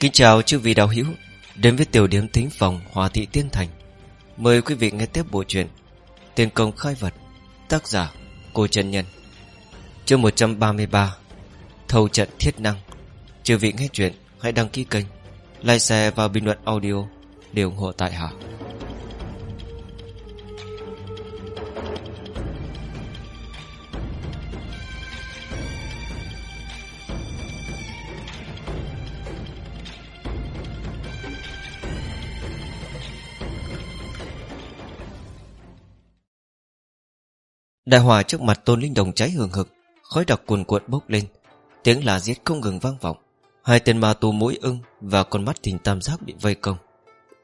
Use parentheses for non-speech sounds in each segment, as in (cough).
Kính chào chư vị đạo hữu, Đến với tiểu điểm thính phòng Hòa Thị Tiên Thành. Mời quý vị nghe tiếp bộ truyện Tiên công khai vật, Tác giả Cô Trần Nhân. Chương 133 Thầu trận thiết năng. Chư vị nghe chuyện Hãy đăng ký kênh, Like share và bình luận audio Để ủng hộ tại hạ. Đại hỏa trước mặt Tôn Linh Đồng cháy hừng hực, Khói đặc cuồn cuộn bốc lên. Tiếng là giết không ngừng vang vọng. Hai tên ma tù mũi ưng Và con mắt thình tam giác bị vây công.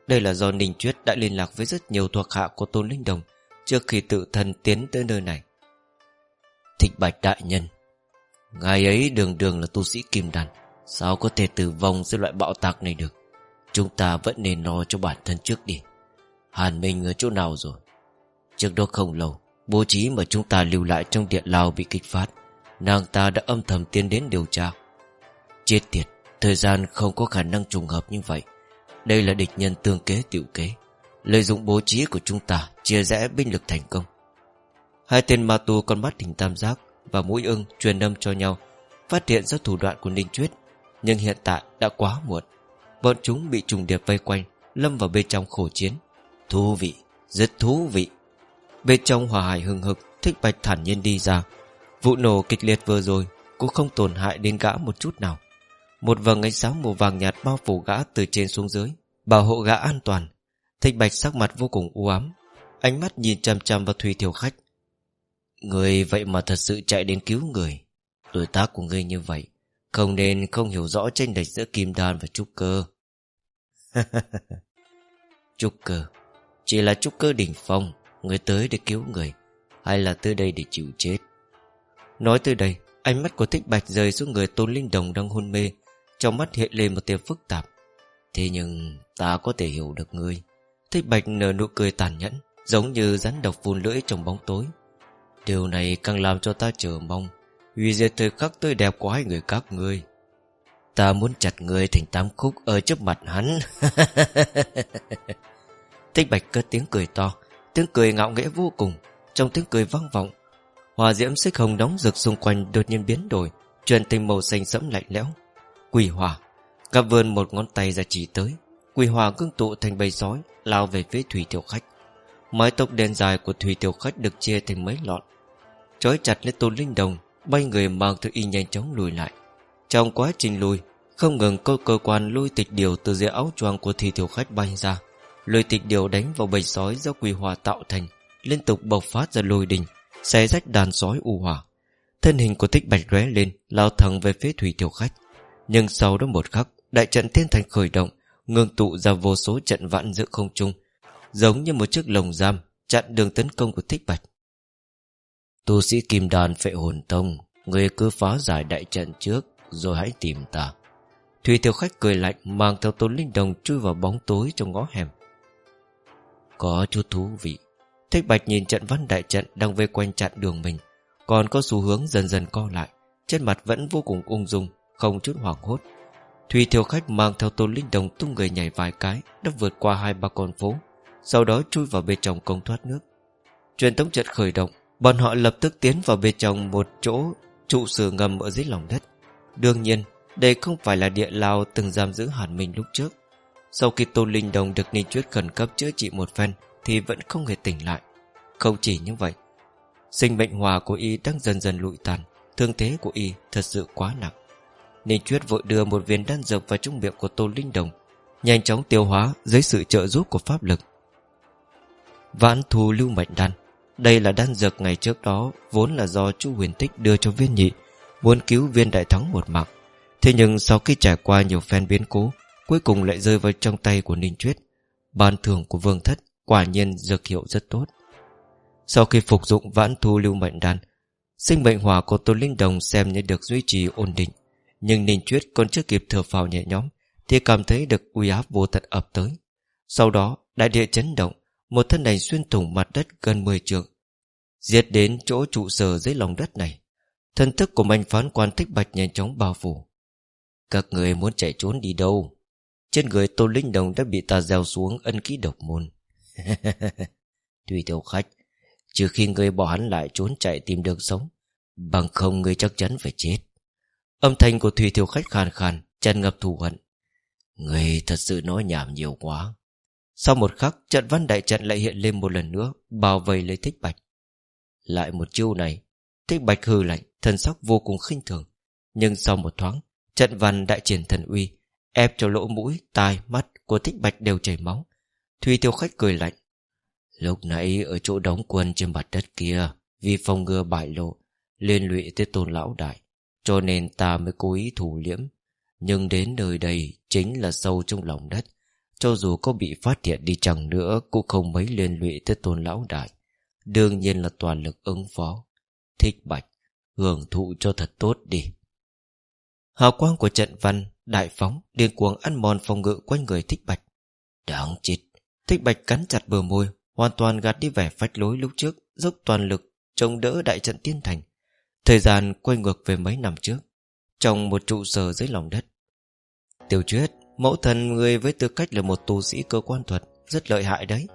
Đây là do Ninh Chuyết đã liên lạc với rất nhiều thuộc hạ của Tôn Linh Đồng Trước khi tự thân tiến tới nơi này. Thịnh Bạch Đại Nhân, Ngài ấy đường đường là tu sĩ kim đàn Sao có thể tử vong dưới loại bạo tạc này được? Chúng ta vẫn nên lo cho bản thân trước đi. Hàn Minh ở chỗ nào rồi? Trước đó không lâu Bố trí mà chúng ta lưu lại trong điện lao bị kích phát. Nàng ta đã âm thầm tiến đến điều tra. Chết tiệt Thời gian không có khả năng trùng hợp như vậy. Đây là địch nhân tương kế tiểu kế. Lợi dụng bố trí của chúng ta Chia rẽ binh lực thành công. Hai tên ma tu con mắt hình tam giác Và mũi ưng truyền âm cho nhau Phát hiện ra thủ đoạn của Ninh Chuyết Nhưng hiện tại đã quá muộn. Bọn chúng bị trùng điệp vây quanh Lâm vào bên trong khổ chiến. Thú vị, rất thú vị. Bên trong hòa hải hừng hực, Thích Bạch thản nhiên đi ra. Vụ nổ kịch liệt vừa rồi Cũng không tổn hại đến gã một chút nào. Một vầng ánh sáng màu vàng nhạt bao phủ gã từ trên xuống dưới, Bảo hộ gã an toàn. Thích Bạch sắc mặt vô cùng u ám, Ánh mắt nhìn chằm chằm vào Thùy Thiểu Khách. Người vậy mà thật sự chạy đến cứu người. Tuổi tác của ngươi như vậy, Không nên không hiểu rõ tranh lệch giữa Kim Đan và Trúc Cơ. (laughs) Trúc Cơ, Chỉ là Trúc Cơ đỉnh phong Người tới để cứu người, Hay là tới đây để chịu chết? Nói tới đây, Ánh mắt của Thích Bạch rơi xuống người Tôn Linh Đồng đang hôn mê. Trong mắt hiện lên một tia phức tạp. Thế nhưng, ta có thể hiểu được ngươi. Thích Bạch nở nụ cười tàn nhẫn, Giống như rắn độc vùn lưỡi trong bóng tối. Điều này càng làm cho ta chờ mong, Vì diệt thời khắc tươi đẹp của hai người các ngươi. Ta muốn chặt ngươi thành tám khúc Ở trước mặt hắn. (laughs) Thích Bạch cất tiếng cười to. Tiếng cười ngạo nghễ vô cùng, Trong tiếng cười vang vọng, Hòa diễm xích hồng nóng rực xung quanh đột nhiên biến đổi, Chuyển thành màu xanh sẫm lạnh lẽo. Quỷ hỏa Cả vươn một ngón tay ra chỉ tới. Quỷ hỏa cương tụ thành bầy sói, Lao về phía thủy tiểu khách. Mái tóc đen dài của thủy tiểu khách được chia thành mấy lọn. Chói chặt lên tôn linh đồng, Bay người mang theo y nhanh chóng lùi lại. Trong quá trình lùi, Không ngừng có cơ quan lôi tịch điều Từ dưới áo choàng của thủy tiểu khách bay ra. Lôi tịch điều đánh vào bầy sói do quỳ hòa tạo thành, Liên tục bộc phát ra lôi đình, Xé rách đàn sói u hỏa. Thân hình của thích bạch lóe lên, Lao thẳng về phía thủy tiểu khách. Nhưng sau đó một khắc, Đại trận thiên thành khởi động, Ngưng tụ ra vô số trận vạn giữa không trung, Giống như một chiếc lồng giam Chặn đường tấn công của thích bạch. Tu sĩ kim đàn phệ hồn tông, Người cứ phá giải đại trận trước, Rồi hãy tìm ta. Thủy tiểu khách cười lạnh, Mang theo tôn linh đồng chui vào bóng tối trong ngõ hẻm có chút thú vị. Thích Bạch nhìn trận văn đại trận Đang vây quanh chặn đường mình, Còn có xu hướng dần dần co lại, Trên mặt vẫn vô cùng ung dung, Không chút hoảng hốt. Thùy thiểu khách mang theo tôn linh đồng tung người nhảy vài cái, Đã vượt qua hai ba con phố, Sau đó chui vào bên trong công thoát nước. Truyền tống trận khởi động, Bọn họ lập tức tiến vào bên trong một chỗ Trụ sở ngầm ở dưới lòng đất. Đương nhiên, Đây không phải là địa lao từng giam giữ Hàn Minh lúc trước sau khi Tôn Linh Đồng được Ninh Chuyết khẩn cấp chữa trị một phen, Thì vẫn không hề tỉnh lại. Không chỉ như vậy, Sinh mệnh hòa của y đang dần dần lụi tàn, Thương thế của y thật sự quá nặng. Ninh Chuyết vội đưa một viên đan dược vào trong miệng của Tôn Linh Đồng, Nhanh chóng tiêu hóa dưới sự trợ giúp của pháp lực. Vãn thu lưu mệnh đan, Đây là đan dược ngày trước đó Vốn là do chu huyền tích đưa cho viên nhị, Muốn cứu viên đại thắng một mạng. Thế nhưng sau khi trải qua nhiều phen biến cố Cuối cùng lại rơi vào trong tay của Ninh Chuyết Ban thưởng của Vương Thất Quả nhiên dược hiệu rất tốt. Sau khi phục dụng vãn thu lưu mệnh đan, Sinh mệnh hỏa của Tôn Linh Đồng Xem như được duy trì ổn định, Nhưng Ninh Chuyết còn chưa kịp thở phào nhẹ nhõm Thì cảm thấy được uy áp vô tận ập tới. Sau đó, đại địa chấn động, Một thân ảnh xuyên thủng mặt đất gần 10 trượng, Giết đến chỗ trụ sở dưới lòng đất này. Thân thức của manh phán quan thích bạch nhanh chóng bao phủ. Các người muốn chạy trốn đi đâu? Trên người Tô Linh Đồng đã bị ta gieo xuống ân ký độc môn. (laughs) Tùy tiểu khách, Trừ khi người bỏ hắn lại trốn chạy tìm đường sống, Bằng không người chắc chắn phải chết. Âm thanh của Thùy Thiều Khách khàn khàn Chân ngập thù hận. Người thật sự nói nhảm nhiều quá. Sau một khắc, trận văn đại trận lại hiện lên một lần nữa, Bao vây lấy thích bạch. Lại một chiêu này, Thích bạch hư lạnh, Thần sắc vô cùng khinh thường. Nhưng sau một thoáng, Trận văn đại triển thần uy Ép cho lỗ mũi, tai, mắt của thích bạch đều chảy máu. Thùy tiêu Khách cười lạnh. Lúc nãy ở chỗ đóng quân trên mặt đất kia Vì phòng ngừa bại lộ Liên lụy tới tôn lão đại Cho nên ta mới cố ý thủ liễm. Nhưng đến nơi đây Chính là sâu trong lòng đất Cho dù có bị phát hiện đi chẳng nữa Cũng không mấy liên lụy tới tôn lão đại. Đương nhiên là toàn lực ứng phó. Thích bạch Hưởng thụ cho thật tốt đi. Hào quang của trận văn Đại phóng điên cuồng ăn mòn phòng ngự quanh người thích bạch. Đáng chết. Thích bạch cắn chặt bờ môi, Hoàn toàn gạt đi vẻ phách lối lúc trước, Dốc toàn lực, chống đỡ đại trận tiên thành. Thời gian quay ngược về mấy năm trước, Trong một trụ sở dưới lòng đất. Tiểu truyết, Mẫu thần người với tư cách là một tu sĩ cơ quan thuật, Rất lợi hại đấy.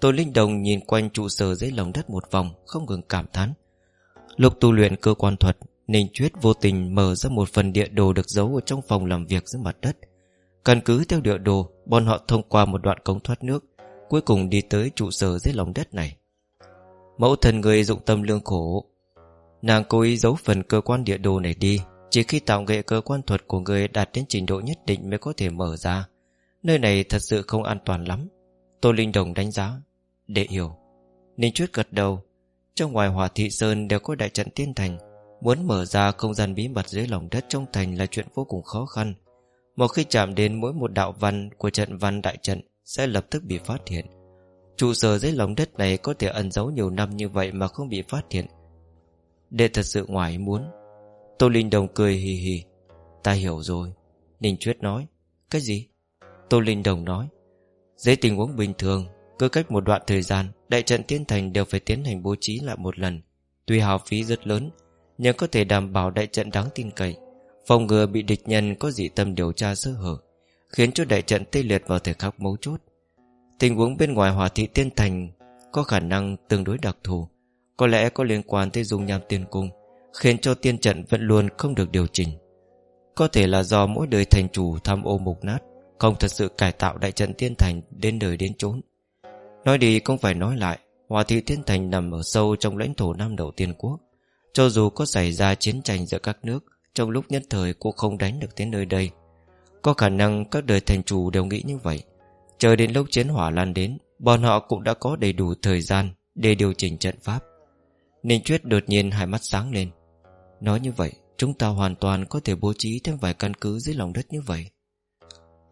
Tô Linh Đồng nhìn quanh trụ sở dưới lòng đất một vòng, Không ngừng cảm thán. Lúc tu luyện cơ quan thuật Ninh Chuyết vô tình mở ra một phần địa đồ Được giấu ở trong phòng làm việc dưới mặt đất. Căn cứ theo địa đồ, Bọn họ thông qua một đoạn cống thoát nước, Cuối cùng đi tới trụ sở dưới lòng đất này. Mẫu thần người dụng tâm lương khổ, Nàng cố ý giấu phần cơ quan địa đồ này đi, Chỉ khi tạo nghệ cơ quan thuật của người Đạt đến trình độ nhất định mới có thể mở ra. Nơi này thật sự không an toàn lắm. Tô Linh Đồng đánh giá Để hiểu. Ninh Chuyết gật đầu, Trong ngoài hòa thị sơn đều có đại trận tiên thành Muốn mở ra không gian bí mật dưới lòng đất trong thành là chuyện vô cùng khó khăn. Một khi chạm đến mỗi một đạo văn của trận văn đại trận Sẽ lập tức bị phát hiện. Trụ sở dưới lòng đất này có thể ẩn giấu nhiều năm như vậy mà không bị phát hiện. Để thật sự ngoài muốn. Tô Linh Đồng cười hì hì. Ta hiểu rồi. Ninh Chuyết nói. Cái gì? Tô Linh Đồng nói. Dưới tình huống bình thường, Cứ cách một đoạn thời gian, Đại trận tiên thành đều phải tiến hành bố trí lại một lần. Tuy hào phí rất lớn nhưng có thể đảm bảo đại trận đáng tin cậy. Phòng ngừa bị địch nhân có dị tâm điều tra sơ hở, Khiến cho đại trận tê liệt vào thời khắc mấu chốt. Tình huống bên ngoài hòa thị tiên thành Có khả năng tương đối đặc thù. Có lẽ có liên quan tới dung nham tiên cung, Khiến cho tiên trận vẫn luôn không được điều chỉnh. Có thể là do mỗi đời thành chủ tham ô mục nát, Không thật sự cải tạo đại trận tiên thành Đến đời đến chốn. Nói đi không phải nói lại Hòa thị tiên thành nằm ở sâu trong lãnh thổ Nam Đầu Tiên Quốc. Cho dù có xảy ra chiến tranh giữa các nước, Trong lúc nhất thời cũng không đánh được tới nơi đây. Có khả năng các đời thành chủ đều nghĩ như vậy. Chờ đến lúc chiến hỏa lan đến, Bọn họ cũng đã có đầy đủ thời gian Để điều chỉnh trận pháp. Ninh Chuyết đột nhiên hai mắt sáng lên. Nói như vậy, Chúng ta hoàn toàn có thể bố trí thêm vài căn cứ dưới lòng đất như vậy.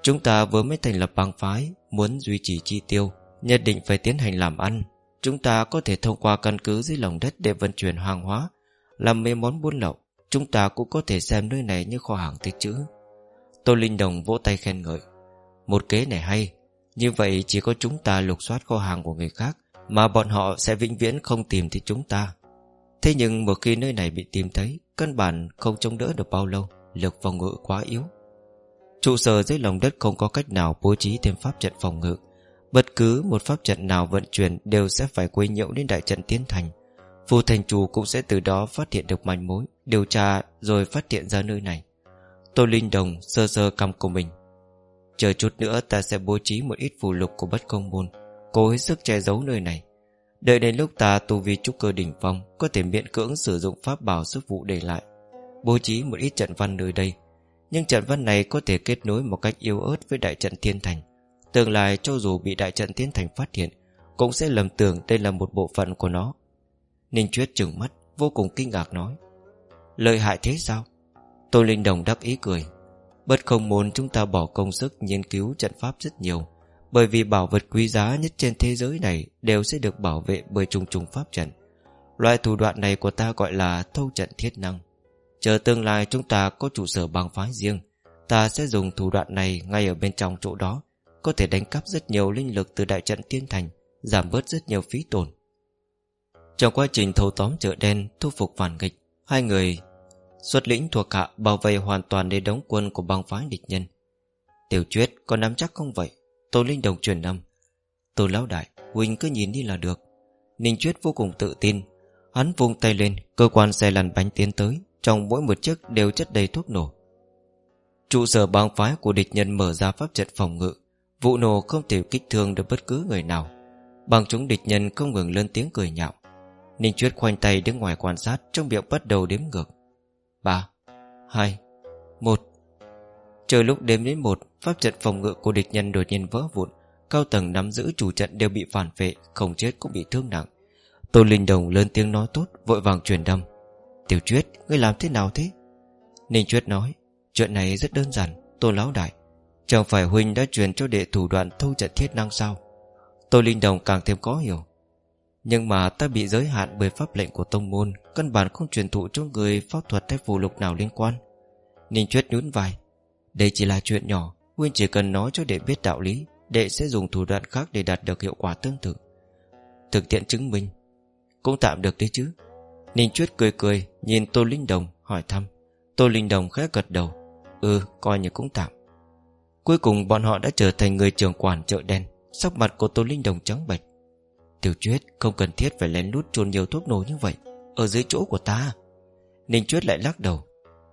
Chúng ta vừa mới thành lập bang phái, Muốn duy trì chi tiêu, Nhất định phải tiến hành làm ăn. Chúng ta có thể thông qua căn cứ dưới lòng đất Để vận chuyển hàng hóa làm mấy món buôn lậu. Chúng ta cũng có thể xem nơi này như kho hàng tích trữ Tô Linh Đồng vỗ tay khen ngợi. Một kế này hay. Như vậy chỉ có chúng ta lục soát kho hàng của người khác, Mà bọn họ sẽ vĩnh viễn không tìm thấy chúng ta. Thế nhưng một khi nơi này bị tìm thấy, Căn bản không chống đỡ được bao lâu, Lực phòng ngự quá yếu. Trụ sở dưới lòng đất không có cách nào bố trí thêm pháp trận phòng ngự. Bất cứ một pháp trận nào vận chuyển Đều sẽ phải quấy nhiễu đến đại trận tiến thành. Phù thành chủ cũng sẽ từ đó phát hiện được manh mối, Điều tra rồi phát hiện ra nơi này. Tô Linh Đồng sơ sơ cầm của mình. Chờ chút nữa ta sẽ bố trí một ít phù lục của bất công môn, Cố hết sức che giấu nơi này. Đợi đến lúc ta tu vi trúc cơ đỉnh phong, Có thể miễn cưỡng sử dụng pháp bảo sức vụ để lại. Bố trí một ít trận văn nơi đây. Nhưng trận văn này có thể kết nối một cách yếu ớt với đại trận thiên thành. Tương lai cho dù bị đại trận thiên thành phát hiện, Cũng sẽ lầm tưởng đây là một bộ phận của nó. Ninh Chuyết trừng mắt, Vô cùng kinh ngạc nói. Lợi hại thế sao? Tô Linh Đồng đắc ý cười. Bất không muốn chúng ta bỏ công sức nghiên cứu trận pháp rất nhiều, bởi vì bảo vật quý giá nhất trên thế giới này Đều sẽ được bảo vệ bởi trùng trùng pháp trận. Loại thủ đoạn này của ta gọi là thâu trận thiết năng. Chờ tương lai chúng ta có trụ sở bằng phái riêng, Ta sẽ dùng thủ đoạn này ngay ở bên trong chỗ đó, Có thể đánh cắp rất nhiều linh lực từ đại trận tiên thành, Giảm bớt rất nhiều phí tổn. Trong quá trình thâu tóm chợ đen, Thu phục phản nghịch, Hai người xuất lĩnh thuộc hạ bảo vệ hoàn toàn để đóng quân của băng phái địch nhân. Tiểu Chuyết có nắm chắc không vậy? Tô Linh Đồng truyền âm. Tô Lão Đại Huynh cứ nhìn đi là được. Ninh Chuyết vô cùng tự tin. Hắn vung tay lên, Cơ quan xe lăn bánh tiến tới, Trong mỗi một chiếc đều chất đầy thuốc nổ. Trụ sở bang phái của địch nhân mở ra pháp trận phòng ngự, Vụ nổ không thể kích thương được bất cứ người nào. Bằng chúng địch nhân không ngừng lên tiếng cười nhạo. Ninh Chuyết khoanh tay đứng ngoài quan sát Trong miệng bắt đầu đếm ngược. Ba hai một. Trời lúc đếm đến một Pháp trận phòng ngự của địch nhân đột nhiên vỡ vụn. Cao tầng nắm giữ chủ trận đều bị phản vệ Không chết cũng bị thương nặng. Tôn Linh Đồng lên tiếng nói tốt Vội vàng truyền đâm Tiểu Chuyết, ngươi làm thế nào thế? Ninh Chuyết nói Chuyện này rất đơn giản Tô Lão Đại. Chẳng phải Huynh đã truyền cho đệ thủ đoạn thâu trận thiết năng sao? Tô Linh Đồng càng thêm có hiểu. Nhưng mà ta bị giới hạn bởi pháp lệnh của tông môn, Căn bản không truyền thụ cho người pháp thuật hay phù lục nào liên quan. Ninh Chuyết nhún vai. Đây chỉ là chuyện nhỏ Huynh chỉ cần nói cho đệ biết đạo lý, Đệ sẽ dùng thủ đoạn khác để đạt được hiệu quả tương tự. Thực tiện chứng minh. Cũng tạm được đấy chứ. Ninh Chuyết cười cười, Nhìn Tô Linh Đồng, hỏi thăm. Tô Linh Đồng khẽ gật đầu. Ừ coi như cũng tạm. Cuối cùng bọn họ đã trở thành người trưởng quản chợ đen. Sắc mặt của Tô Linh Đồng trắng bệch. Tiểu Chuyết không cần thiết phải lén lút chôn nhiều thuốc nổ như vậy, Ở dưới chỗ của ta. Ninh Chuyết lại lắc đầu.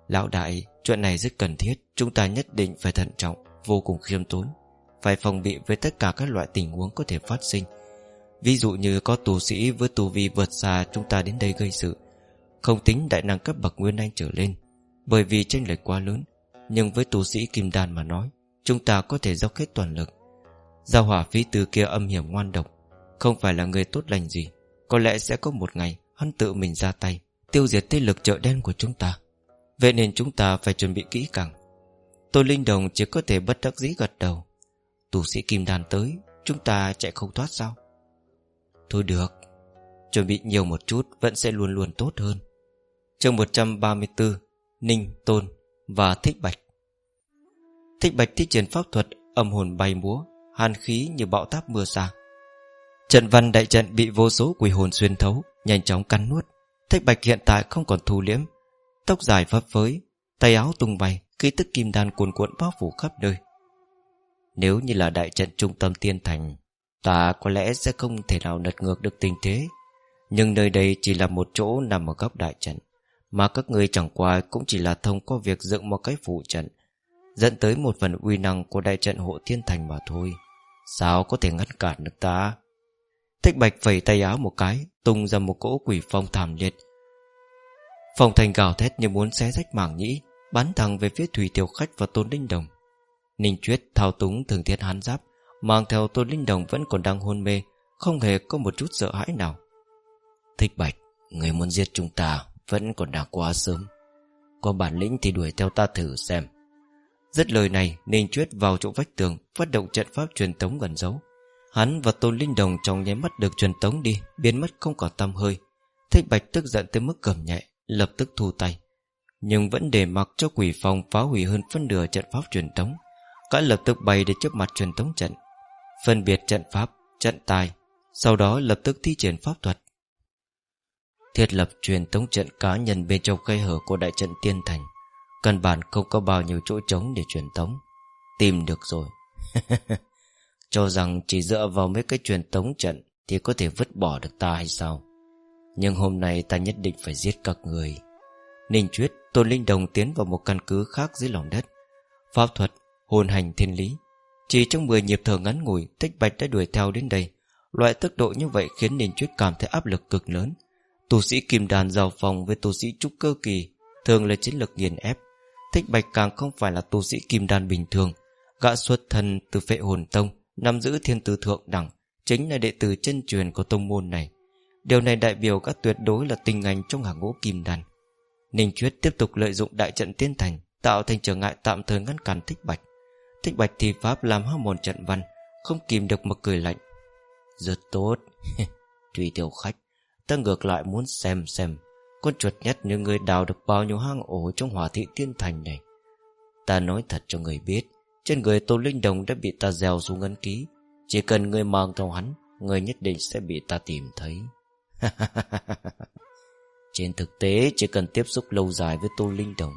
Lão đại, Chuyện này rất cần thiết, Chúng ta nhất định phải thận trọng, Vô cùng khiêm tốn, Phải phòng bị với tất cả các loại tình huống có thể phát sinh. Ví dụ như có tù sĩ với tù vi vượt xa chúng ta đến đây gây sự, Không tính đại năng cấp bậc Nguyên Anh trở lên. Bởi vì tranh lệch quá lớn, Nhưng với tù sĩ Kim Đan mà nói, Chúng ta có thể dốc hết toàn lực. Giao hỏa phí từ kia âm hiểm ngoan độc không phải là người tốt lành gì Có lẽ sẽ có một ngày Hắn tự mình ra tay Tiêu diệt thế lực chợ đen của chúng ta. Vậy nên chúng ta phải chuẩn bị kỹ càng. Tôi Linh Đồng chỉ có thể bất đắc dĩ gật đầu. Tù sĩ Kim Đàn tới Chúng ta chạy không thoát sao? Thôi được Chuẩn bị nhiều một chút Vẫn sẽ luôn luôn tốt hơn. Chương 134 Ninh, Tôn và Thích Bạch. Thích Bạch thi triển pháp thuật Âm hồn bay múa Hàn khí như bão táp mưa xa. Trận văn đại trận bị vô số quỷ hồn xuyên thấu, Nhanh chóng cắn nuốt. Thích Bạch hiện tại không còn thu liếm Tóc dài phấp phới, Tay áo tung bay, Khí tức kim đan cuồn cuộn bao phủ khắp nơi. Nếu như là đại trận trung tâm tiên thành, Ta có lẽ sẽ không thể nào lật ngược được tình thế. Nhưng nơi đây chỉ là một chỗ nằm ở góc đại trận, Mà các người chẳng qua cũng chỉ là thông qua việc dựng một cái phụ trận, Dẫn tới một phần uy năng của đại trận hộ thiên thành mà thôi. Sao có thể ngăn cản được ta? Thích bạch vẩy tay áo một cái, Tung ra một cỗ quỷ phong thảm liệt. Phong thành gào thét như muốn xé rách mảng nhĩ, Bắn thẳng về phía Thủy Tiểu Khách và Tôn Linh Đồng. Ninh Chuyết, thao túng thường thiết hán giáp, Mang theo Tôn Linh Đồng vẫn còn đang hôn mê, Không hề có một chút sợ hãi nào. Thích Bạch, Người muốn giết chúng ta Vẫn còn đang quá sớm. Có bản lĩnh thì đuổi theo ta thử xem. Dứt lời này, Ninh Chuyết vào chỗ vách tường, Phát động trận pháp truyền tống gần giấu. Hắn và Tôn Linh Đồng trong nháy mắt được truyền tống đi Biến mất không còn tâm hơi. Thích Bạch tức giận tới mức cầm nhẹ Lập tức thu tay. Nhưng vẫn để mặc cho quỷ phòng phá hủy hơn phân nửa trận pháp truyền tống. Cả lập tức bay đến trước mặt truyền tống trận. Phân biệt trận pháp, trận tài Sau đó lập tức thi triển pháp thuật. Thiết lập truyền tống trận cá nhân bên trong khe hở của đại trận tiên thành. Căn bản không có bao nhiêu chỗ trống để truyền tống. Tìm được rồi. (laughs) Cho rằng chỉ dựa vào mấy cái truyền tống trận Thì có thể vứt bỏ được ta hay sao? Nhưng hôm nay ta nhất định phải giết các người. Ninh Chuyết, Tôn Linh Đồng tiến vào một căn cứ khác dưới lòng đất. Pháp thuật, Hồn hành thiên lý. Chỉ trong 10 nhịp thở ngắn ngủi Tích Bạch đã đuổi theo đến đây. Loại tốc độ như vậy khiến Ninh Chuyết cảm thấy áp lực cực lớn. Tu sĩ kim đàn giao phòng với tu sĩ trúc cơ kỳ Thường là chiến lược nghiền ép. Thích Bạch càng không phải là tu sĩ kim đan bình thường. Gã xuất thân từ phệ hồn tông. Nắm giữ thiên tử thượng đẳng Chính là đệ tử chân truyền của tông môn này. Điều này đại biểu các tuyệt đối là tình ngành trong hàng ngũ kim đan. Ninh Chuyết tiếp tục lợi dụng đại trận tiên thành, Tạo thành trở ngại tạm thời ngăn cản Thích Bạch. Thích Bạch thì pháp làm hao mòn trận văn, Không kìm được mà cười lạnh. Rất tốt. (laughs) Tùy tiểu khách, Ta ngược lại muốn xem xem con chuột nhắt như người đào được bao nhiêu hang ổ trong hỏa thị tiên thành này. Ta nói thật cho người biết trên người Tô Linh Đồng đã bị ta dèo xuống ngân ký. Chỉ cần người mang theo hắn, Người nhất định sẽ bị ta tìm thấy. (laughs) Trên thực tế, Chỉ cần tiếp xúc lâu dài với Tô Linh Đồng,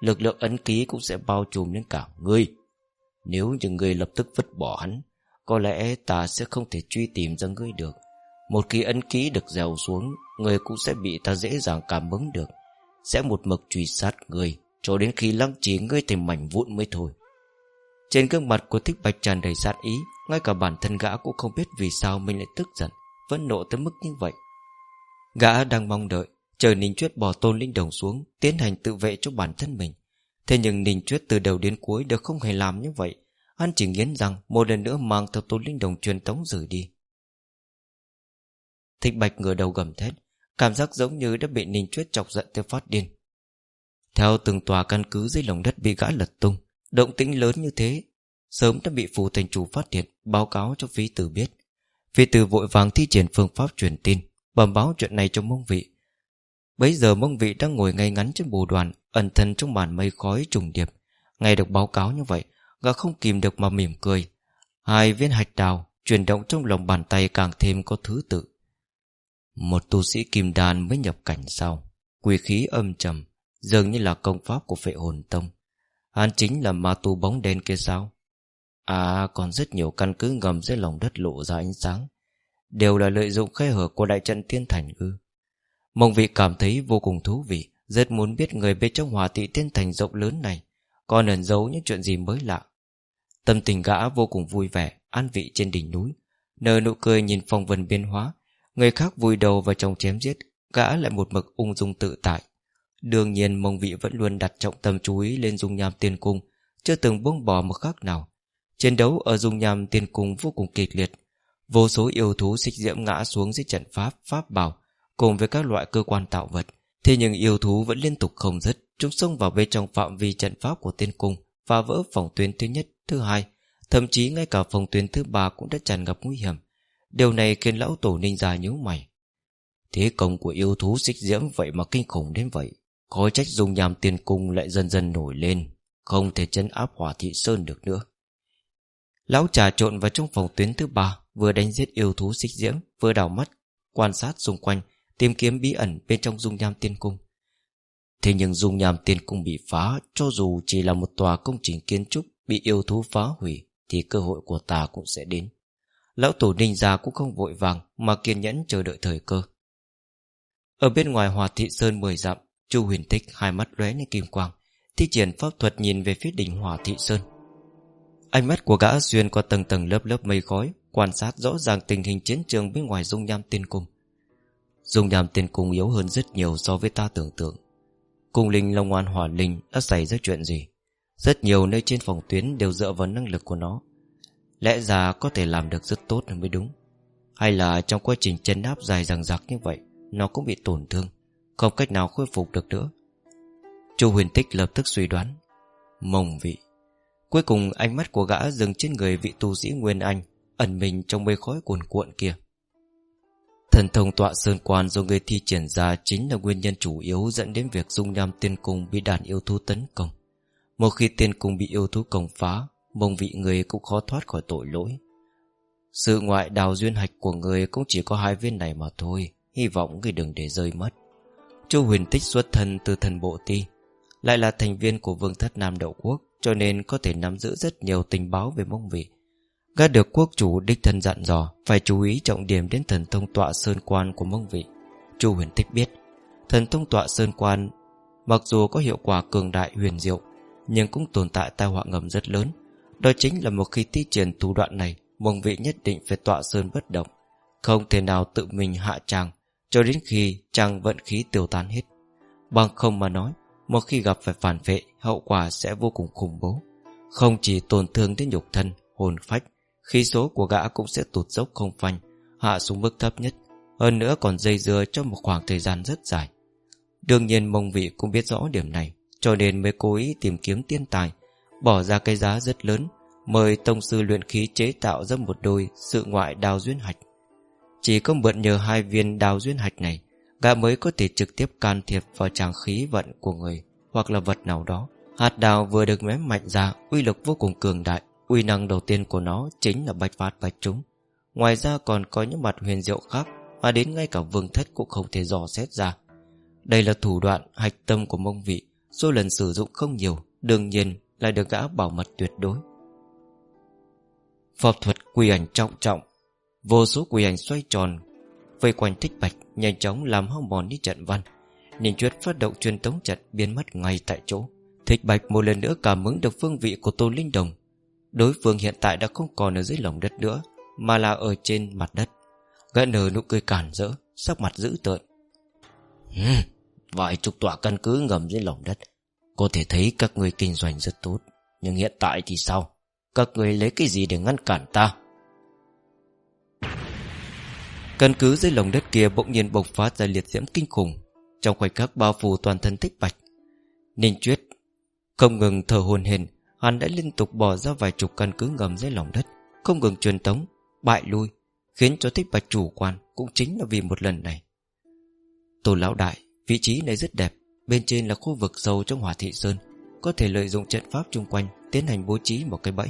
Lực lượng ấn ký cũng sẽ bao trùm đến cả ngươi Nếu như ngươi lập tức vứt bỏ hắn, Có lẽ ta sẽ không thể truy tìm ra ngươi được. Một khi ấn ký được dèo xuống Ngươi cũng sẽ bị ta dễ dàng cảm ứng được. Sẽ một mực truy sát ngươi Cho đến khi lăng trì ngươi thành mảnh vụn mới thôi. Trên gương mặt của thích bạch tràn đầy sát ý, Ngay cả bản thân gã cũng không biết vì sao mình lại tức giận Vẫn nộ tới mức như vậy. Gã đang mong đợi, Chờ Ninh Chuyết bỏ tôn linh đồng xuống, Tiến hành tự vệ cho bản thân mình. Thế nhưng Ninh Chuyết từ đầu đến cuối Đều không hề làm như vậy. Hắn chỉ nghiến rằng một lần nữa mang theo tôn linh đồng truyền tống rời đi. Thích bạch ngửa đầu gầm thét, Cảm giác giống như đã bị Ninh Chuyết chọc giận tới phát điên. Theo từng tòa căn cứ dưới lòng đất bị gã lật tung Động tĩnh lớn như thế, Sớm đã bị phù thành chủ phát hiện Báo cáo cho phí tử biết. Phi tử vội vàng thi triển phương pháp truyền tin, Bẩm báo chuyện này cho mông vị. Bấy giờ mông vị đang ngồi ngay ngắn trên bồ đoàn, Ẩn thân trong màn mây khói trùng điệp. Ngay được báo cáo như vậy, Gã không kìm được mà mỉm cười. Hai viên hạch đào Chuyển động trong lòng bàn tay càng thêm có thứ tự. Một tu sĩ kim đàn mới nhập cảnh sau Quỷ khí âm trầm, Dường như là công pháp của phệ hồn tông. Hắn chính là ma tu bóng đen kia sao? À còn rất nhiều căn cứ ngầm dưới lòng đất lộ ra ánh sáng. Đều là lợi dụng khe hở của đại trận thiên thành ư. Mông vị cảm thấy vô cùng thú vị, Rất muốn biết người bên trong hòa thị thiên thành rộng lớn này Còn ẩn giấu những chuyện gì mới lạ. Tâm tình gã vô cùng vui vẻ, An vị trên đỉnh núi, Nở nụ cười nhìn phong vân biến hóa. Người khác vui đầu vào trong chém giết, Gã lại một mực ung dung tự tại. Đương nhiên mông vị vẫn luôn đặt trọng tâm chú ý Lên dung nham tiên cung Chưa từng buông bỏ một khắc nào. Chiến đấu ở dung nham tiên cung vô cùng kịch liệt. Vô số yêu thú xích diễm ngã xuống dưới trận pháp, pháp bảo Cùng với các loại cơ quan tạo vật. Thế nhưng yêu thú vẫn liên tục không dứt Chúng xông vào bên trong phạm vi trận pháp của tiên cung Và vỡ phòng tuyến thứ nhất, thứ hai. Thậm chí ngay cả phòng tuyến thứ ba cũng đã tràn ngập nguy hiểm. Điều này khiến lão tổ ninh già nhíu mày. Thế công của yêu thú xích diễm vậy mà kinh khủng đến vậy? Khói trách dung nhàm tiên cung lại dần dần nổi lên, Không thể chấn áp hỏa thị sơn được nữa. Lão trà trộn vào trong phòng tuyến thứ ba, Vừa đánh giết yêu thú xích diễm, Vừa đảo mắt, Quan sát xung quanh, Tìm kiếm bí ẩn bên trong dung nham tiên cung. Thế nhưng dung nham tiên cung bị phá, Cho dù chỉ là một tòa công trình kiến trúc Bị yêu thú phá hủy, Thì cơ hội của ta cũng sẽ đến. Lão tổ ninh gia cũng không vội vàng Mà kiên nhẫn chờ đợi thời cơ. Ở bên ngoài hòa thị sơn mười dặm Chu huyền thích hai mắt lóe lên kim quang, Thi triển pháp thuật nhìn về phía đỉnh hòa thị sơn. Ánh mắt của gã xuyên qua tầng tầng lớp lớp mây khói, Quan sát rõ ràng tình hình chiến trường bên ngoài dung nham tiên cung. Dung nham tiên cung yếu hơn rất nhiều so với ta tưởng tượng. Cung linh Long An Hỏa Linh đã xảy ra chuyện gì? Rất nhiều nơi trên phòng tuyến đều dựa vào năng lực của nó. Lẽ ra có thể làm được rất tốt mới đúng. Hay là trong quá trình chân áp dài dằng dặc như vậy, Nó cũng bị tổn thương. Không cách nào khôi phục được nữa. Chu huyền tích lập tức suy đoán. Mông vị. Cuối cùng ánh mắt của gã dừng trên người vị tu sĩ Nguyên Anh, Ẩn mình trong mây khói cuồn cuộn kia. Thần thông tọa sơn quan do người thi triển ra Chính là nguyên nhân chủ yếu dẫn đến việc dung nham tiên cung bị đàn yêu thú tấn công. Một khi tiên cung bị yêu thú công phá, mông vị người cũng khó thoát khỏi tội lỗi. Sự ngoại đào duyên hạch của người Cũng chỉ có hai viên này mà thôi, Hy vọng người đừng để rơi mất. Chu huyền tích xuất thân từ thần bộ ti, Lại là thành viên của vương thất Nam Đậu Quốc, Cho nên có thể nắm giữ rất nhiều tình báo về mông vị. Gã được quốc chủ đích thân dặn dò, Phải chú ý trọng điểm đến thần thông tọa sơn quan của mông vị. Chu huyền tích biết, Thần thông tọa sơn quan Mặc dù có hiệu quả cường đại huyền diệu, Nhưng cũng tồn tại tai họa ngầm rất lớn. Đó chính là một khi thi triển thủ đoạn này, Mông vị nhất định phải tọa sơn bất động, Không thể nào tự mình hạ tràng. Cho đến khi chàng vận khí tiêu tán hết. Bằng không mà nói, Một khi gặp phải phản vệ, Hậu quả sẽ vô cùng khủng bố. Không chỉ tổn thương đến nhục thân, Hồn phách, Khí số của gã cũng sẽ tụt dốc không phanh, Hạ xuống mức thấp nhất. Hơn nữa còn dây dưa trong một khoảng thời gian rất dài. Đương nhiên mông vị cũng biết rõ điểm này, Cho nên mới cố ý tìm kiếm tiên tài, Bỏ ra cái giá rất lớn, Mời tông sư luyện khí chế tạo ra một đôi Sự ngoại đào duyên hạch. Chỉ có mượn nhờ hai viên đào duyên hạch này, Gã mới có thể trực tiếp can thiệp vào tràng khí vận của người Hoặc là vật nào đó. Hạt đào vừa được mém mạnh ra, Uy lực vô cùng cường đại. Uy năng đầu tiên của nó chính là bạch phát bạch trúng. Ngoài ra còn có những mặt huyền diệu khác, Mà đến ngay cả vương thất cũng không thể dò xét ra. Đây là thủ đoạn hạch tâm của mông vị, Số lần sử dụng không nhiều, Đương nhiên lại được gã bảo mật tuyệt đối. Pháp thuật quy ảnh trọng trọng Vô số quỷ ảnh xoay tròn, Vây quanh thích bạch Nhanh chóng làm hao mòn đi trận văn. Ninh Chuyết phát động truyền tống trận biến mất ngay tại chỗ. Thích bạch một lần nữa cảm ứng được phương vị của Tô Linh Đồng. Đối phương hiện tại đã không còn ở dưới lòng đất nữa, Mà là ở trên mặt đất. Gã nở nụ cười cản rỡ, Sắc mặt dữ tợn. Vài chục tòa căn cứ ngầm dưới lòng đất. Có thể thấy các người kinh doanh rất tốt, Nhưng hiện tại thì sao? Các người lấy cái gì để ngăn cản ta? Căn cứ dưới lòng đất kia bỗng nhiên bộc phát ra liệt diễm kinh khủng, Trong khoảnh khắc bao phủ toàn thân thích bạch. Ninh Chuyết Không ngừng thở hồn hển, Hắn đã liên tục bỏ ra vài chục căn cứ ngầm dưới lòng đất, Không ngừng truyền tống, Bại lui, Khiến cho thích bạch chủ quan Cũng chính là vì một lần này. Tổ lão đại, Vị trí này rất đẹp, Bên trên là khu vực sâu trong hỏa thị sơn, Có thể lợi dụng trận pháp chung quanh Tiến hành bố trí một cái bẫy.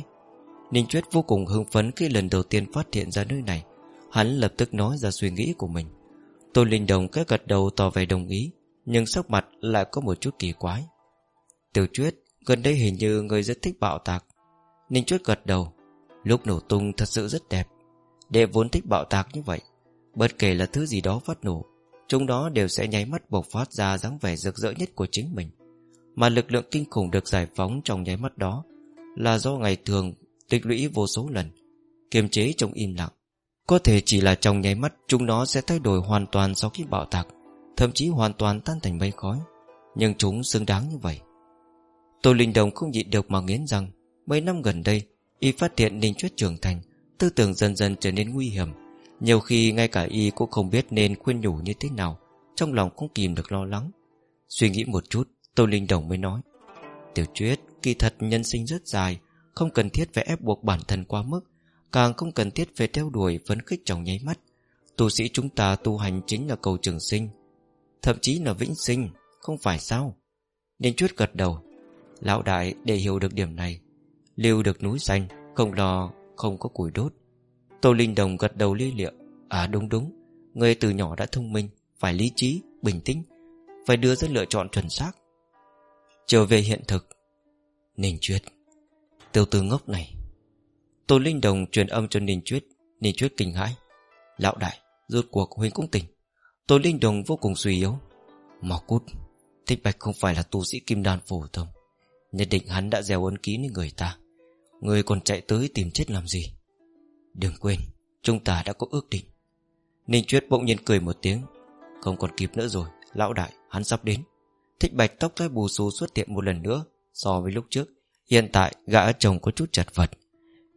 Ninh Chuyết vô cùng hưng phấn khi lần đầu tiên phát hiện ra nơi này. Hắn lập tức nói ra suy nghĩ của mình. Tôn Linh Đồng cái gật đầu tỏ vẻ đồng ý, Nhưng sắc mặt lại có một chút kỳ quái. Tiểu Chuyết Gần đây hình như người rất thích bạo tạc. Ninh Chuyết gật đầu, Lúc nổ tung thật sự rất đẹp. Đệ vốn thích bạo tạc như vậy, Bất kể là thứ gì đó phát nổ, Chúng đó đều sẽ nháy mắt bộc phát ra dáng vẻ rực rỡ nhất của chính mình. Mà lực lượng kinh khủng được giải phóng trong nháy mắt đó Là do ngày thường tích lũy vô số lần, Kiềm chế trong im lặng. Có thể chỉ là trong nháy mắt, Chúng nó sẽ thay đổi hoàn toàn sau khi bạo tạc, Thậm chí hoàn toàn tan thành mây khói. Nhưng chúng xứng đáng như vậy. Tô Linh Đồng không nhịn được mà nghiến rằng Mấy năm gần đây, Y phát hiện Ninh Chuyết trưởng thành, Tư tưởng dần dần trở nên nguy hiểm. Nhiều khi ngay cả y cũng không biết nên khuyên nhủ như thế nào, Trong lòng cũng kìm được lo lắng. Suy nghĩ một chút, Tô Linh Đồng mới nói, Tiểu Chuyết, kỳ thật nhân sinh rất dài, Không cần thiết phải ép buộc bản thân quá mức. Càng không cần thiết về theo đuổi phấn khích trong nháy mắt. Tu sĩ chúng ta tu hành chính là cầu trường sinh Thậm chí là vĩnh sinh Không phải sao? Nên Chuyết gật đầu. Lão đại để hiểu được điểm này Lưu được núi xanh Không lo không có củi đốt. Tô Linh Đồng gật đầu lia lịa. À đúng đúng. Người từ nhỏ đã thông minh Phải lý trí, bình tĩnh Phải đưa ra lựa chọn chuẩn xác. Trở về hiện thực. Ninh Chuyết. Tiêu tư ngốc này. Tô Linh Đồng truyền âm cho Ninh Chuyết Ninh Chuyết kinh hãi. Lão đại, rốt cuộc huynh cũng tỉnh. Tô Linh Đồng vô cùng suy yếu. Mau cút Thích Bạch không phải là tu sĩ kim đan phổ thông. Nhất định hắn đã gieo ấn ký lên người ta. Người còn chạy tới tìm chết làm gì? Đừng quên Chúng ta đã có ước định. Ninh Chuyết bỗng nhiên cười một tiếng. Không còn kịp nữa rồi Lão đại hắn sắp đến. Thích bạch tóc tai bù xù xuất hiện một lần nữa So với lúc trước. Hiện tại gã chồng có chút chật vật.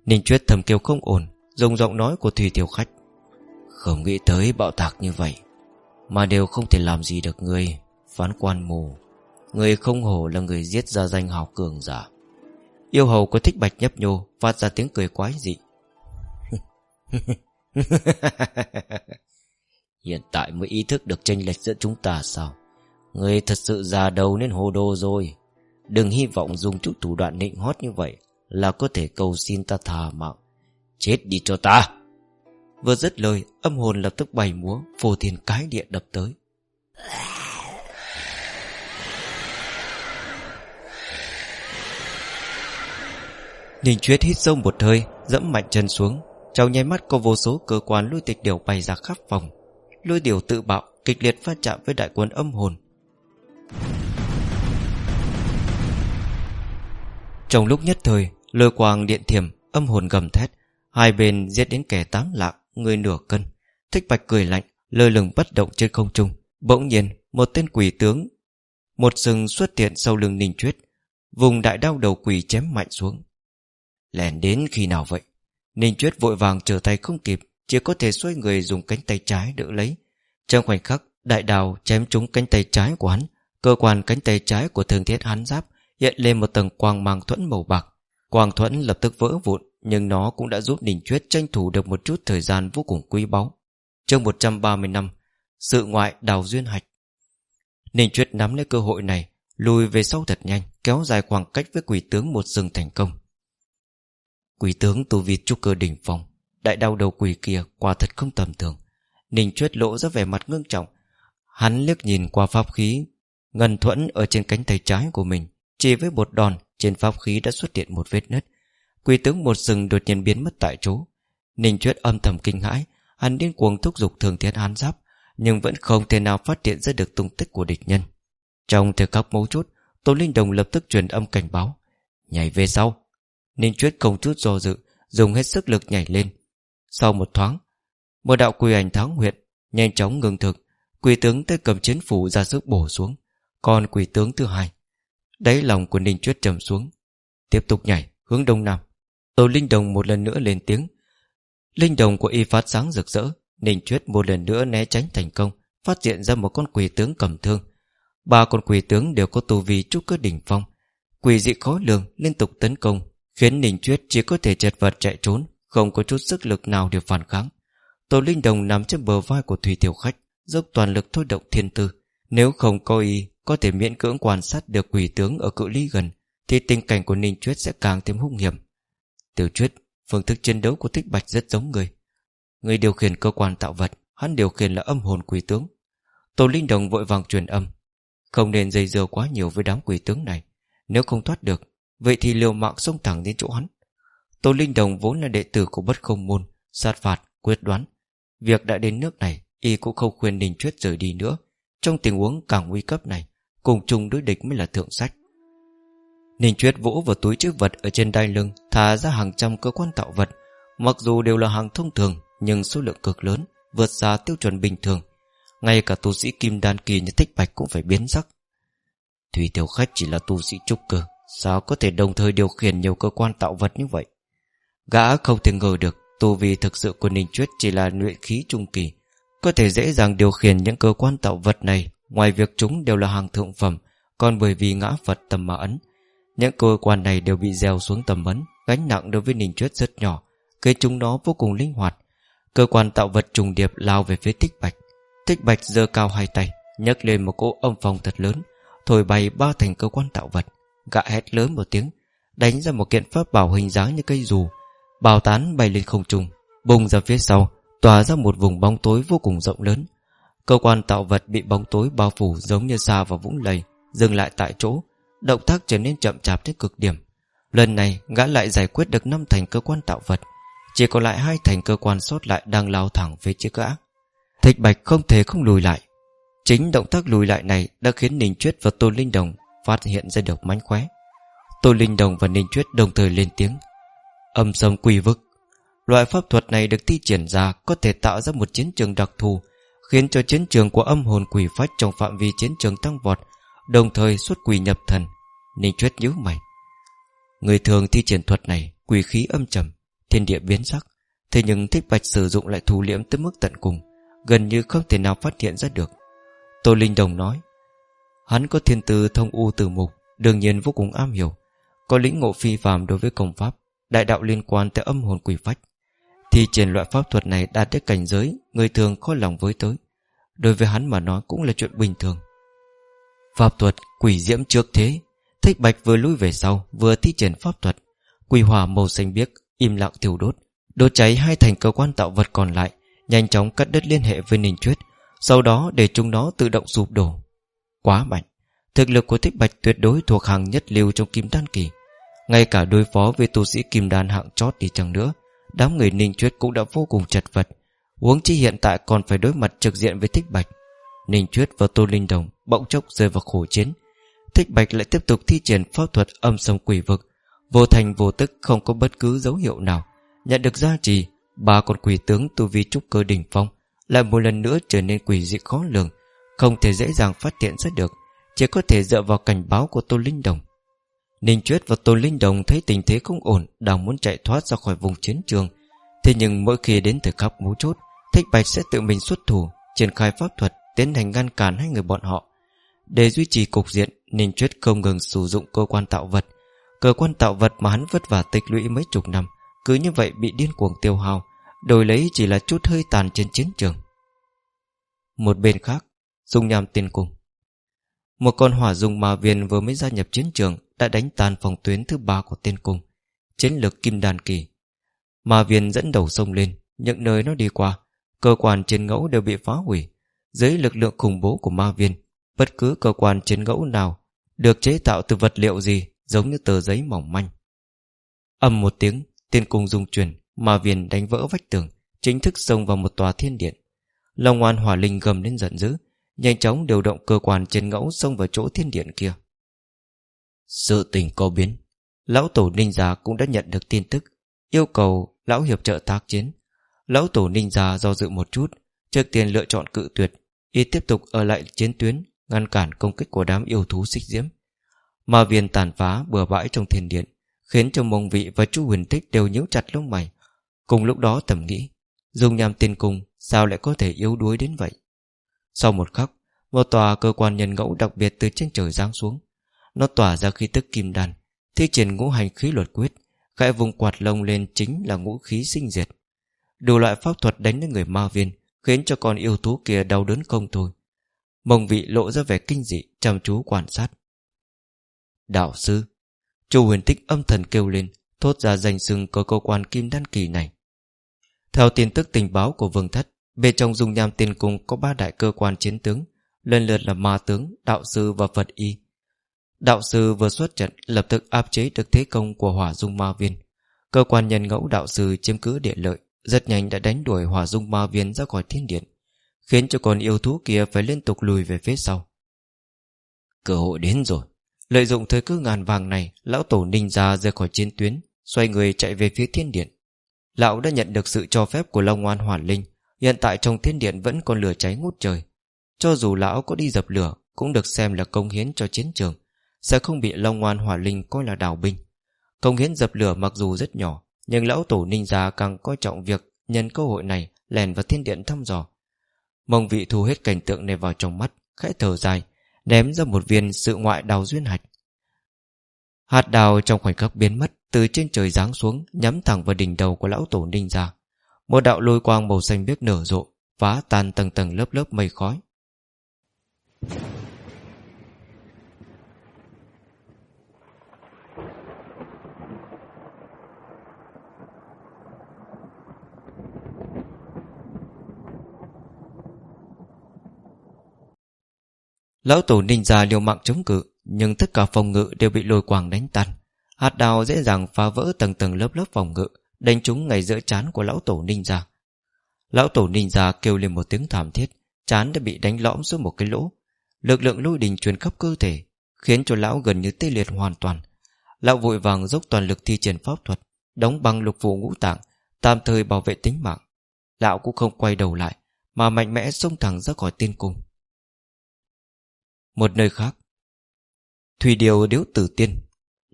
Ninh Chuyết thầm kêu không ổn, Dùng giọng nói của Thùy Tiểu Khách. Không nghĩ tới bạo tạc như vậy, Mà đều không thể làm gì được người, Phán quan mù. Người không hổ là người giết ra danh hào cường giả. Yêu hầu có thích bạch nhấp nhô, Phát ra tiếng cười quái dị. (laughs) Hiện tại mới ý thức được tranh lệch giữa chúng ta sao? Người thật sự già đầu nên hồ đồ rồi. Đừng hy vọng dùng chút thủ đoạn nịnh hót như vậy. Là có thể cầu xin ta thà mạng. Chết đi cho ta. Vừa dứt lời, Âm hồn lập tức bày múa Phù thiên cái địa đập tới. Ninh Chuyết hít sâu một hơi, Dẫm mạnh chân xuống. Trong nháy mắt, có vô số cơ quan lôi tịch điều bay ra khắp phòng. Lôi điều tự bạo, Kịch liệt phát chạm với đại quân âm hồn. Trong lúc nhất thời Lôi quang điện thiểm, Âm hồn gầm thét. Hai bên giết đến kẻ tám lạng, Người nửa cân. Thích bạch cười lạnh, Lơ lửng bất động trên không trung. Bỗng nhiên, một tên quỷ tướng, Một sừng xuất hiện sau lưng ninh truyết Vùng đại đao đầu quỷ chém mạnh xuống. Lèn đến khi nào vậy? Ninh truyết vội vàng trở tay không kịp, Chỉ có thể xoay người dùng cánh tay trái đỡ lấy. Trong khoảnh khắc, Đại đào chém trúng cánh tay trái của hắn. Cơ quan cánh tay trái của thường thiết hắn giáp Hiện lên một tầng quang mang thuẫn màu bạc. Quang thuẫn lập tức vỡ vụn, Nhưng nó cũng đã giúp Ninh Chuyết tranh thủ được một chút thời gian vô cùng quý báu. Trong 130 năm, Sự ngoại đào duyên hạch. Ninh Chuyết nắm lấy cơ hội này, Lùi về sau thật nhanh, Kéo dài khoảng cách với quỷ tướng một rừng thành công. Quỷ tướng tu vi trúc cơ đỉnh phong, Đại đau đầu quỷ kia quả thật không tầm thường. Ninh chuyết lộ ra vẻ mặt ngưng trọng. Hắn liếc nhìn qua pháp khí, Ngân thuẫn ở trên cánh tay trái của mình, Chỉ với một đòn trên pháp khí đã xuất hiện một vết nứt. Quỷ tướng một rừng đột nhiên biến mất tại chỗ. Ninh Chuyết âm thầm kinh hãi, Hắn điên cuồng thúc giục thường thiên hán giáp, Nhưng vẫn không thể nào phát hiện ra được tung tích của địch nhân. Trong thời khắc mấu chốt Tô Linh Đồng lập tức truyền âm cảnh báo. Nhảy về sau. Ninh Chuyết không chút do dự, Dùng hết sức lực nhảy lên. Sau một thoáng, Một đạo quỳ ảnh thắng huyện Nhanh chóng ngừng thực. Quỷ tướng tới cầm chiến phủ ra sức bổ xuống, Còn quỷ tướng thứ hai. Đáy lòng của Ninh Chuyết trầm xuống. Tiếp tục nhảy, hướng đông nam. Tô Linh Đồng một lần nữa lên tiếng. Linh đồng của y phát sáng rực rỡ. Ninh Chuyết một lần nữa né tránh thành công, Phát hiện ra một con quỷ tướng cầm thương. Ba con quỷ tướng đều có tu vi trúc cơ đỉnh phong. Quỷ dị khó lường, liên tục tấn công, Khiến Ninh Chuyết chỉ có thể chật vật chạy trốn, Không có chút sức lực nào để phản kháng. Tô Linh Đồng nằm trên bờ vai của Thủy Tiểu Khách, Dốc toàn lực thôi động thiên tư. Nếu không có y có thể miễn cưỡng quan sát được quỷ tướng ở cự ly gần Thì tình cảnh của Ninh Chuyết sẽ càng thêm hung hiểm. Tiểu Chuyết Phương thức chiến đấu của Thích Bạch rất giống người. Người điều khiển cơ quan tạo vật Hắn điều khiển là âm hồn quỷ tướng. Tổ Linh Đồng vội vàng truyền âm. Không nên dây dưa quá nhiều với đám quỷ tướng này. Nếu không thoát được Vậy thì liều mạng xông thẳng đến chỗ hắn. Tổ Linh Đồng vốn là đệ tử của bất không môn Sát phạt, quyết đoán. Việc đã đến nước này Y cũng không khuyên Ninh Chuyết rời đi nữa. Trong tình huống càng nguy cấp này Cùng chung đối địch mới là thượng sách. Ninh Chuyết vỗ vào túi chữ vật Ở trên đai lưng Thả ra hàng trăm cơ quan tạo vật. Mặc dù đều là hàng thông thường, Nhưng số lượng cực lớn, Vượt xa tiêu chuẩn bình thường. Ngay cả tu sĩ kim đan kỳ như thích bạch cũng phải biến sắc. Thủy tiểu khách chỉ là tu sĩ trúc cơ, Sao có thể đồng thời điều khiển nhiều cơ quan tạo vật như vậy? Gã không thể ngờ được, Tu vi thực sự của Ninh Chuyết chỉ là luyện khí trung kỳ, Có thể dễ dàng điều khiển những cơ quan tạo vật này. Ngoài việc chúng đều là hàng thượng phẩm, Còn bởi vì ngã Phật tầm mà ấn, Những cơ quan này đều bị gieo xuống tầm ấn, Gánh nặng đối với Ninh Chuyết rất nhỏ Cây chúng nó vô cùng linh hoạt. Cơ quan tạo vật trùng điệp lao về phía tích bạch. Tích bạch giơ cao hai tay, nhấc lên một cỗ âm phong thật lớn, Thổi bay ba thành cơ quan tạo vật. Gã hét lớn một tiếng, Đánh ra một kiện pháp bảo hình dáng như cây dù, Bào tán bay lên không trung, Bùng ra phía sau, Tỏa ra một vùng bóng tối vô cùng rộng lớn. Cơ quan tạo vật bị bóng tối bao phủ Giống như xa vào vũng lầy, Dừng lại tại chỗ. Động tác trở nên chậm chạp tới cực điểm. Lần này, gã lại giải quyết được năm thành cơ quan tạo vật. Chỉ còn lại hai thành cơ quan sót lại Đang lao thẳng về chiếc gã. Thịch bạch không thể không lùi lại. Chính động tác lùi lại này Đã khiến Ninh Chuyết và Tô Linh Đồng Phát hiện ra được mánh khóe. Tô Linh Đồng và Ninh Chuyết đồng thời lên tiếng. Âm sông quy vực. Loại pháp thuật này được thi triển ra Có thể tạo ra một chiến trường đặc thù Khiến cho chiến trường của âm hồn quỷ phách Trong phạm vi chiến trường tăng vọt, Đồng thời xuất quỷ nhập thần. Ninh Chuyết nhíu mày. Người thường thi triển thuật này, Quỷ khí âm trầm, Thiên địa biến sắc, Thế nhưng thích bạch sử dụng lại thu liễm tới mức tận cùng, Gần như không thể nào phát hiện ra được. Tô Linh Đồng nói, Hắn có thiên tư thông u từ mục, Đương nhiên vô cùng am hiểu. Có lĩnh ngộ phi phàm đối với công pháp, Đại đạo liên quan tới âm hồn quỷ phách. Thì triển loại pháp thuật này đạt tới cảnh giới, Người thường khó lòng với tới. Đối với hắn mà nói cũng là chuyện bình thường. Pháp thuật quỷ diễm trước thế, Thích bạch vừa lui về sau, Vừa thi triển pháp thuật. Quỷ hỏa màu xanh biếc, Im lặng thiêu đốt. Đốt cháy hai thành cơ quan tạo vật còn lại, Nhanh chóng cắt đứt liên hệ với Ninh Chuyết Sau đó để chúng nó tự động sụp đổ. Quá mạnh, Thực lực của thích bạch tuyệt đối thuộc hàng nhất lưu trong kim đan kỳ. Ngay cả đối phó với tu sĩ kim đan hạng chót đi chăng nữa Đám người Ninh Chuyết cũng đã vô cùng chật vật. Huống chi hiện tại còn phải đối mặt trực diện với Thích Bạch. Ninh Chuyết và Tô Linh Đồng Bỗng chốc rơi vào khổ chiến. Thích Bạch lại tiếp tục thi triển pháp thuật âm sông quỷ vực. Vô thành vô tức, không có bất cứ dấu hiệu nào. Nhận được gia trì Ba con quỷ tướng tu vi trúc cơ đỉnh phong Lại một lần nữa trở nên quỷ dị khó lường, Không thể dễ dàng phát hiện ra được, Chỉ có thể dựa vào cảnh báo của Tô Linh Đồng. Ninh Chuyết và Tôn Linh Đồng thấy tình thế không ổn, Đang muốn chạy thoát ra khỏi vùng chiến trường. Thế nhưng mỗi khi đến thời khắc mấu chốt, Thích Bạch sẽ tự mình xuất thủ, Triển khai pháp thuật, tiến hành ngăn cản hai người bọn họ. Để duy trì cục diện, Ninh Chuyết không ngừng sử dụng cơ quan tạo vật. Cơ quan tạo vật mà hắn vất vả tích lũy mấy chục năm, Cứ như vậy bị điên cuồng tiêu hao, Đổi lấy chỉ là chút hơi tàn trên chiến trường. Một bên khác, Dung nham tiên cùng Một con hỏa dung ma viên vừa mới gia nhập chiến trường đã đánh tan phòng tuyến thứ ba của tiên cung, chiến lược kim đàn kỳ. Ma viên dẫn đầu sông lên, những nơi nó đi qua, cơ quan trên ngẫu đều bị phá hủy. Dưới lực lượng khủng bố của ma viên, bất cứ cơ quan trên ngẫu nào được chế tạo từ vật liệu gì giống như tờ giấy mỏng manh. Âm một tiếng, Tiên cung dung chuyển, Ma viên đánh vỡ vách tường, Chính thức xông vào một tòa thiên điện. Long oan hỏa linh gầm lên giận dữ, Nhanh chóng điều động cơ quan trên ngẫu Xông vào chỗ thiên điện kia. Sự tình có biến. Lão tổ ninh gia cũng đã nhận được tin tức, Yêu cầu lão hiệp trợ tác chiến. Lão tổ ninh gia do dự một chút, Trước tiên lựa chọn cự tuyệt, Y tiếp tục ở lại chiến tuyến, Ngăn cản công kích của đám yêu thú xích diễm. Ma viên tàn phá bừa bãi trong thiên điện, Khiến cho mông vị và chu huyền tích đều nhíu chặt lông mày. Cùng lúc đó tầm nghĩ, Dung nham tiên cung Sao lại có thể yếu đuối đến vậy? Sau một khắc, Một tòa cơ quan nhân ngẫu đặc biệt từ trên trời giáng xuống nó tỏa ra khí tức kim đan Thi triển ngũ hành khí luật quyết Khẽ vùng quạt lông lên chính là ngũ khí sinh diệt. Đủ loại pháp thuật đánh đến người ma viên Khiến cho con yêu thú kia đau đớn không thôi. Mông vị lộ ra vẻ kinh dị Chăm chú quan sát. Đạo sư Chu huyền tích âm thần kêu lên Thốt ra danh sưng có cơ quan kim đan kỳ này. Theo tin tức tình báo của vương thất Bên trong dung nham tiên cung Có ba đại cơ quan chiến tướng Lần lượt là ma tướng, đạo sư và Phật y. Đạo sư vừa xuất trận Lập tức áp chế được thế công của hỏa dung ma viên. Cơ quan nhân ngẫu đạo sư chiếm cứ địa lợi Rất nhanh đã đánh đuổi hỏa dung ma viên ra khỏi thiên điện Khiến cho con yêu thú kia phải liên tục lùi về phía sau. Cơ hội đến rồi. Lợi dụng thời cơ ngàn vàng này Lão tổ ninh ra rời khỏi chiến tuyến Xoay người chạy về phía thiên điện. Lão đã nhận được sự cho phép của Long Ngoan Hoàn Linh Hiện tại trong thiên điện vẫn còn lửa cháy ngút trời. Cho dù lão có đi dập lửa Cũng được xem là công hiến cho chiến trường sẽ không bị Long Ngoan Hỏa Linh coi là đào binh. Công hiến dập lửa mặc dù rất nhỏ, Nhưng lão tổ ninh gia càng coi trọng việc Nhân cơ hội này lèn vào thiên điện thăm dò. Mông vị thu hết cảnh tượng này vào trong mắt, Khẽ thở dài, Ném ra một viên sự ngoại đào duyên hạch. Hạt đào trong khoảnh khắc biến mất, Từ trên trời giáng xuống, Nhắm thẳng vào đỉnh đầu của lão tổ ninh gia. Một đạo lôi quang màu xanh biếc nở rộ, Phá tan tầng tầng lớp lớp mây khói. Lão tổ ninh gia liều mạng chống cự, Nhưng tất cả phòng ngự đều bị lôi quang đánh tan. Hạt đào dễ dàng phá vỡ tầng tầng lớp lớp phòng ngự, Đánh trúng ngay giữa chán của lão tổ ninh gia Lão tổ ninh gia kêu lên một tiếng thảm thiết Chán đã bị đánh lõm xuống một cái lỗ. Lực lượng lôi đình truyền khắp cơ thể, Khiến cho lão gần như tê liệt hoàn toàn. Lão vội vàng dốc toàn lực thi triển pháp thuật, Đóng băng lục vụ ngũ tạng, Tạm thời bảo vệ tính mạng. Lão cũng không quay đầu lại, Mà mạnh mẽ xông thẳng ra khỏi tiên cung một nơi khác. Thủy điều điếu tử tiên.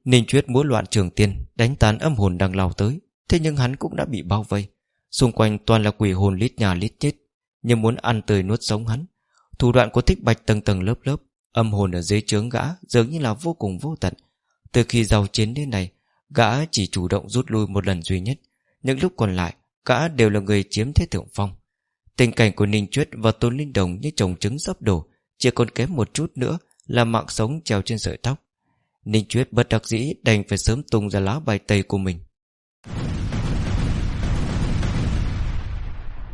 Ninh Chuyết múa loạn trường tiên Đánh tán âm hồn đang lao tới. Thế nhưng hắn cũng đã bị bao vây. Xung quanh toàn là quỷ hồn lít nhà lít chết nhưng muốn ăn tươi nuốt sống hắn. Thủ đoạn của thích bạch tầng tầng lớp lớp, Âm hồn ở dưới trướng gã Dường như là vô cùng vô tận. Từ khi giàu chiến đến này Gã chỉ chủ động rút lui một lần duy nhất. Những lúc còn lại, Gã đều là người chiếm thế thượng phong. Tình cảnh của Ninh Chuyết và Tôn Linh Đồng Như chồng trứng sắp đổ chỉ còn kém một chút nữa Là mạng sống treo trên sợi tóc. Ninh Chuyết bất đắc dĩ đành phải sớm tung ra lá bài tây của mình.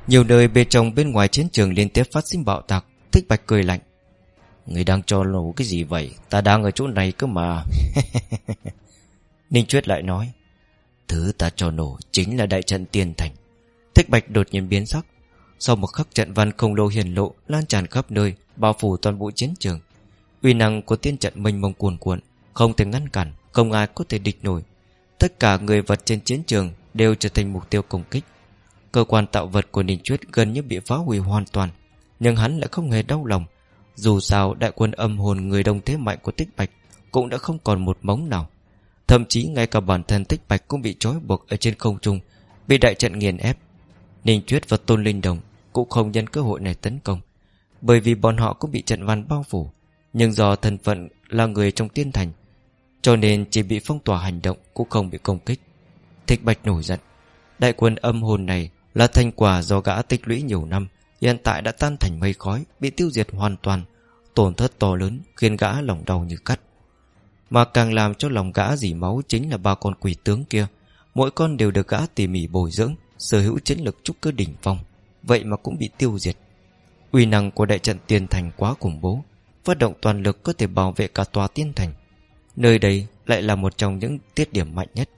Nhiều nơi bên trong bên ngoài chiến trường liên tiếp phát sinh bạo tạc, Thích Bạch cười lạnh. Người đang cho nổ cái gì vậy? Ta đang ở chỗ này cơ mà. (laughs) Ninh Chuyết lại nói, Thứ ta cho nổ chính là đại trận tiên thành. Thích Bạch đột nhiên biến sắc. Sau một khắc trận văn không lô hiển lộ, Lan tràn khắp nơi, bao phủ toàn bộ chiến trường. Uy năng của tiên trận mênh mông cuồn cuộn, không thể ngăn cản, không ai có thể địch nổi. Tất cả người vật trên chiến trường đều trở thành mục tiêu công kích. Cơ quan tạo vật của ninh chuyết gần như bị phá hủy hoàn toàn, nhưng hắn lại không hề đau lòng. Dù sao, đại quân âm hồn người đông thế mạnh của tích bạch cũng đã không còn một móng nào. Thậm chí ngay cả bản thân tích bạch cũng bị trói buộc ở trên không trung, bị đại trận nghiền ép. Ninh chuyết và tôn linh đồng cũng không nhân cơ hội này tấn công. Bởi vì bọn họ cũng bị trận văn bao phủ, Nhưng do thân phận là người trong tiên thành, Cho nên chỉ bị phong tỏa hành động Cũng không bị công kích. Thích Bạch nổi giận. Đại quân âm hồn này là thành quả do gã tích lũy nhiều năm, Hiện tại đã tan thành mây khói, Bị tiêu diệt hoàn toàn, Tổn thất to lớn, khiến gã lòng đau như cắt. Mà càng làm cho lòng gã dỉ máu Chính là ba con quỷ tướng kia, Mỗi con đều được gã tỉ mỉ bồi dưỡng, Sở hữu chiến lực trúc cơ đỉnh phong. Vậy mà cũng bị tiêu diệt. Uy năng của đại trận tiên thành quá khủng bố Phát động toàn lực có thể bảo vệ cả tòa tiên thành. Nơi đây lại là một trong những tiết điểm mạnh nhất.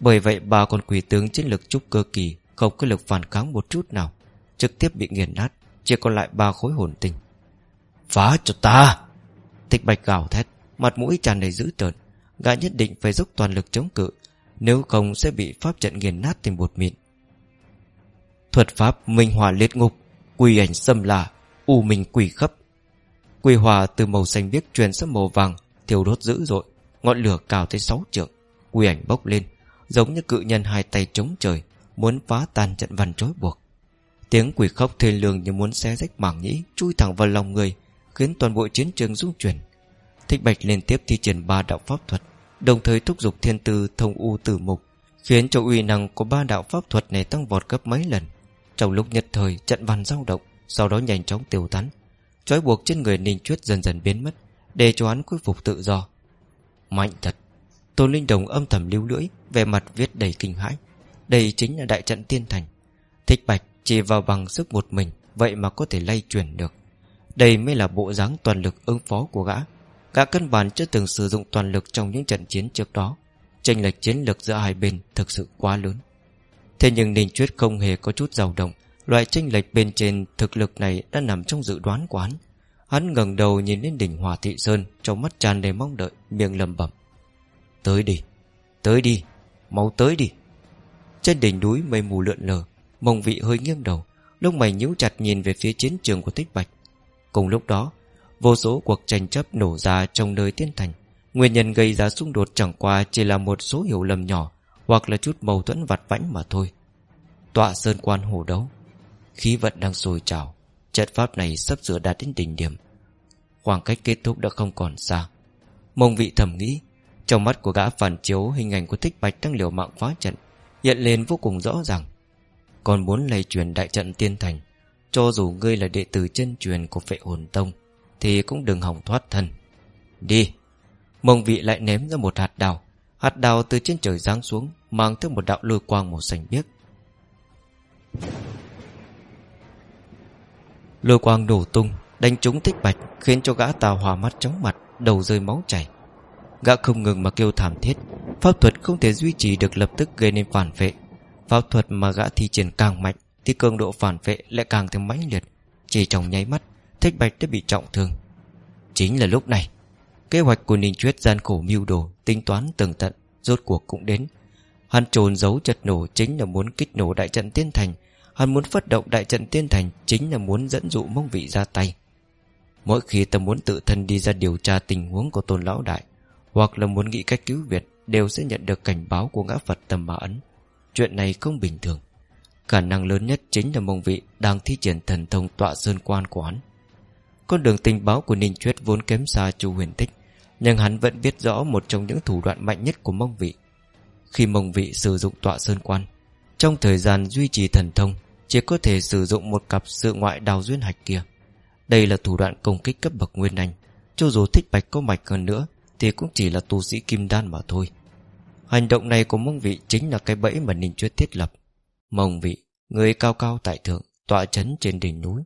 Bởi vậy ba con quỷ tướng chiến lực trúc cơ kỳ Không có lực phản kháng một chút nào Trực tiếp bị nghiền nát Chỉ còn lại ba khối hồn tinh. Phá cho ta! Thích bạch gào thét Mặt mũi tràn đầy dữ tợn Gã nhất định phải dốc toàn lực chống cự Nếu không sẽ bị pháp trận nghiền nát thành bột mịn Thuật pháp minh hòa liệt ngục, quy ảnh xâm là U minh quỷ khấp quy hòa từ màu xanh biếc truyền sang màu vàng, Thiêu đốt dữ dội, Ngọn lửa cao tới sáu trượng quy ảnh bốc lên, Giống như cự nhân hai tay chống trời, Muốn phá tan trận văn trói buộc. Tiếng quỷ khóc thê lương như muốn xé rách mảng nhĩ, Chui thẳng vào lòng người, Khiến toàn bộ chiến trường rung chuyển. Thích Bạch liên tiếp thi triển ba đạo pháp thuật, Đồng thời thúc giục thiên tư thông u tử mục, Khiến cho uy năng của ba đạo pháp thuật này tăng vọt gấp mấy lần. Trong lúc nhất thời, trận văn dao động, Sau đó nhanh chóng tiêu tán. Trói buộc trên người Ninh Chuyết dần dần biến mất, Để cho hắn khôi phục tự do. Mạnh thật, Tôn Linh Đồng âm thầm lưu lưỡi Về mặt viết đầy kinh hãi. Đây chính là đại trận tiên thành. Thích Bạch chỉ vào bằng sức một mình, Vậy mà có thể lay chuyển được. Đây mới là bộ dáng toàn lực ứng phó của gã. Gã cân bản chưa từng sử dụng toàn lực Trong những trận chiến trước đó. Tranh lệch chiến lược giữa hai bên thực sự quá lớn. Thế nhưng Ninh Chuyết không hề có chút dao động. Loại tranh lệch bên trên thực lực này Đã nằm trong dự đoán của hắn Hắn ngẩng đầu nhìn lên đỉnh Hòa Thị Sơn Trong mắt tràn đầy mong đợi Miệng lầm bẩm. Tới đi, tới đi, mau tới đi. Trên đỉnh núi mây mù lượn lờ Mông vị hơi nghiêng đầu Lúc mày nhíu chặt nhìn về phía chiến trường của Tích Bạch. Cùng lúc đó Vô số cuộc tranh chấp nổ ra trong nơi tiên thành. Nguyên nhân gây ra xung đột chẳng qua Chỉ là một số hiểu lầm nhỏ. Hoặc là chút mâu thuẫn vặt vãnh mà thôi. Tọa sơn quan hồ đấu, Khí vận đang sôi trào, Trận pháp này sắp sửa đạt đến đỉnh điểm. Khoảng cách kết thúc đã không còn xa. Mông vị thầm nghĩ, Trong mắt của gã phản chiếu hình ảnh của thích bạch đang liều mạng phá trận, Hiện lên vô cùng rõ ràng. Còn muốn lây truyền đại trận tiên thành, Cho dù ngươi là đệ tử chân truyền của phệ hồn tông, Thì cũng đừng hỏng thoát thân. Đi. Mông vị lại ném ra một hạt đào Hạt đào từ trên trời giáng xuống, Mang theo một đạo lôi quang màu xanh biếc. Lôi quang đổ tung, Đánh trúng thích bạch, Khiến cho gã tào hòa mắt chóng mặt, Đầu rơi máu chảy. Gã không ngừng mà kêu thảm thiết, Pháp thuật không thể duy trì được lập tức gây nên phản vệ. Pháp thuật mà gã thi triển càng mạnh, Thì cường độ phản vệ lại càng thêm mãnh liệt. Chỉ trong nháy mắt, Thích bạch đã bị trọng thương. Chính là lúc này Kế hoạch của Ninh Chuyết gian khổ mưu đồ, Tính toán tường tận, Rốt cuộc cũng đến. Hắn trồn giấu chật nổ chính là muốn kích nổ đại trận tiên thành. Hắn muốn phát động đại trận tiên thành Chính là muốn dẫn dụ mông vị ra tay. Mỗi khi ta muốn tự thân đi ra điều tra tình huống của tôn lão đại, Hoặc là muốn nghĩ cách cứu Việt, Đều sẽ nhận được cảnh báo của ngã Phật tầm mà ấn. Chuyện này không bình thường. Khả năng lớn nhất chính là mông vị Đang thi triển thần thông tọa sơn quan của hắn. Con đường tình báo của Ninh Chuyết vốn kém xa chu huyền tích nhưng hắn vẫn biết rõ một trong những thủ đoạn mạnh nhất của mông vị. Khi mông vị sử dụng tọa sơn quan Trong thời gian duy trì thần thông Chỉ có thể sử dụng một cặp sự ngoại đào duyên hạch kia. Đây là thủ đoạn công kích cấp bậc nguyên anh. Cho dù thích bạch có mạch hơn nữa Thì cũng chỉ là tu sĩ kim đan mà thôi. Hành động này của mông vị chính là cái bẫy mà Ninh Chuyết thiết lập. Mông vị, người cao cao tại thượng Tọa chấn trên đỉnh núi.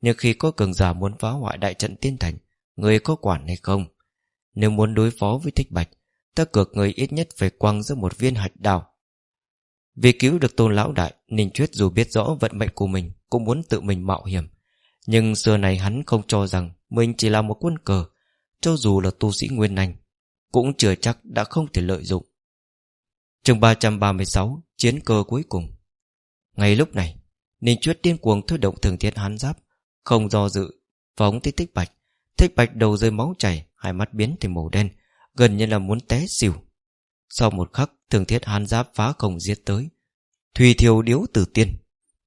Nhưng khi có cường giả muốn phá hoại đại trận tiên thành Người có quản hay không nếu muốn đối phó với thích bạch, Ta cược người ít nhất phải quăng ra một viên hạch đào. Vì cứu được tôn lão đại, Ninh Chuyết dù biết rõ vận mệnh của mình, Cũng muốn tự mình mạo hiểm. Nhưng xưa này hắn không cho rằng Mình chỉ là một quân cờ, Cho dù là tu sĩ Nguyên Anh, Cũng chưa chắc đã không thể lợi dụng. Chương 336 Chiến cơ cuối cùng. Ngay lúc này, Ninh Chuyết điên cuồng thôi động thường thiết hắn giáp, Không do dự, Phóng tới tích bạch. Thích bạch đầu rơi máu chảy, Hai mắt biến thành màu đen, Gần như là muốn té xỉu. Sau một khắc thường thiết hán giáp phá không giết tới. Thùy thiêu điếu tử tiên.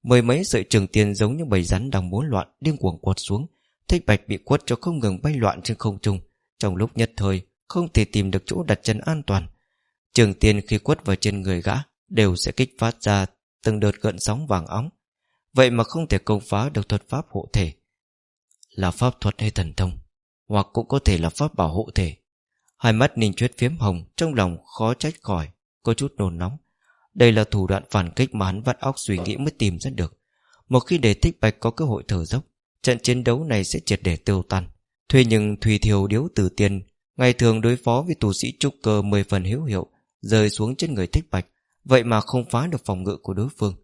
Mười mấy sợi trường tiên giống như bầy rắn đang muốn loạn, Điên cuồng quật xuống. Thích bạch bị quất cho không ngừng bay loạn trên không trung. Trong lúc nhất thời, Không thể tìm được chỗ đặt chân an toàn. Trường tiên khi quất vào trên người gã, Đều sẽ kích phát ra Từng đợt gợn sóng vàng óng. Vậy mà không thể công phá được thuật pháp hộ thể. Là pháp thuật hay thần thông, Hoặc cũng có thể là pháp bảo hộ thể. Hai mắt ninh chuyết phiếm hồng, Trong lòng khó trách khỏi, Có chút nôn nóng. Đây là thủ đoạn phản kích mà hắn vắt óc suy nghĩ mới tìm ra được. Một khi để thích bạch có cơ hội thở dốc, Trận chiến đấu này sẽ triệt để tiêu tan. Thuê nhưng Thùy Thiều điếu tử tiên, Ngày thường đối phó với tù sĩ trúc cơ mười phần hiếu hiệu, Rơi xuống trên người thích bạch, Vậy mà không phá được phòng ngự của đối phương.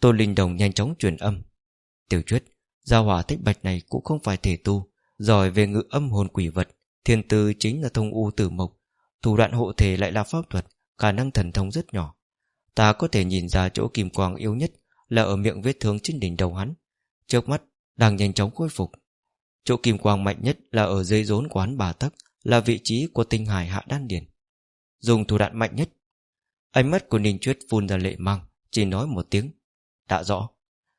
Tô Linh Đồng nhanh chóng truyền âm. Tiểu Chuyết Gia hỏa thích bạch này cũng không phải thể tu, Giỏi về ngự âm hồn quỷ vật, Thiên tư chính là thông u tử mộc, Thủ đoạn hộ thể lại là pháp thuật, Khả năng thần thông rất nhỏ. Ta có thể nhìn ra chỗ kim quang yếu nhất Là ở miệng vết thương trên đỉnh đầu hắn. Trước mắt, đang nhanh chóng khôi phục. Chỗ kim quang mạnh nhất là ở dưới rốn của hắn bà tắc, Là vị trí của tinh hải hạ đan điển Dùng thủ đoạn mạnh nhất. Ánh mắt của Ninh Chuyết phun ra lệ mang, Chỉ nói một tiếng, Đã rõ.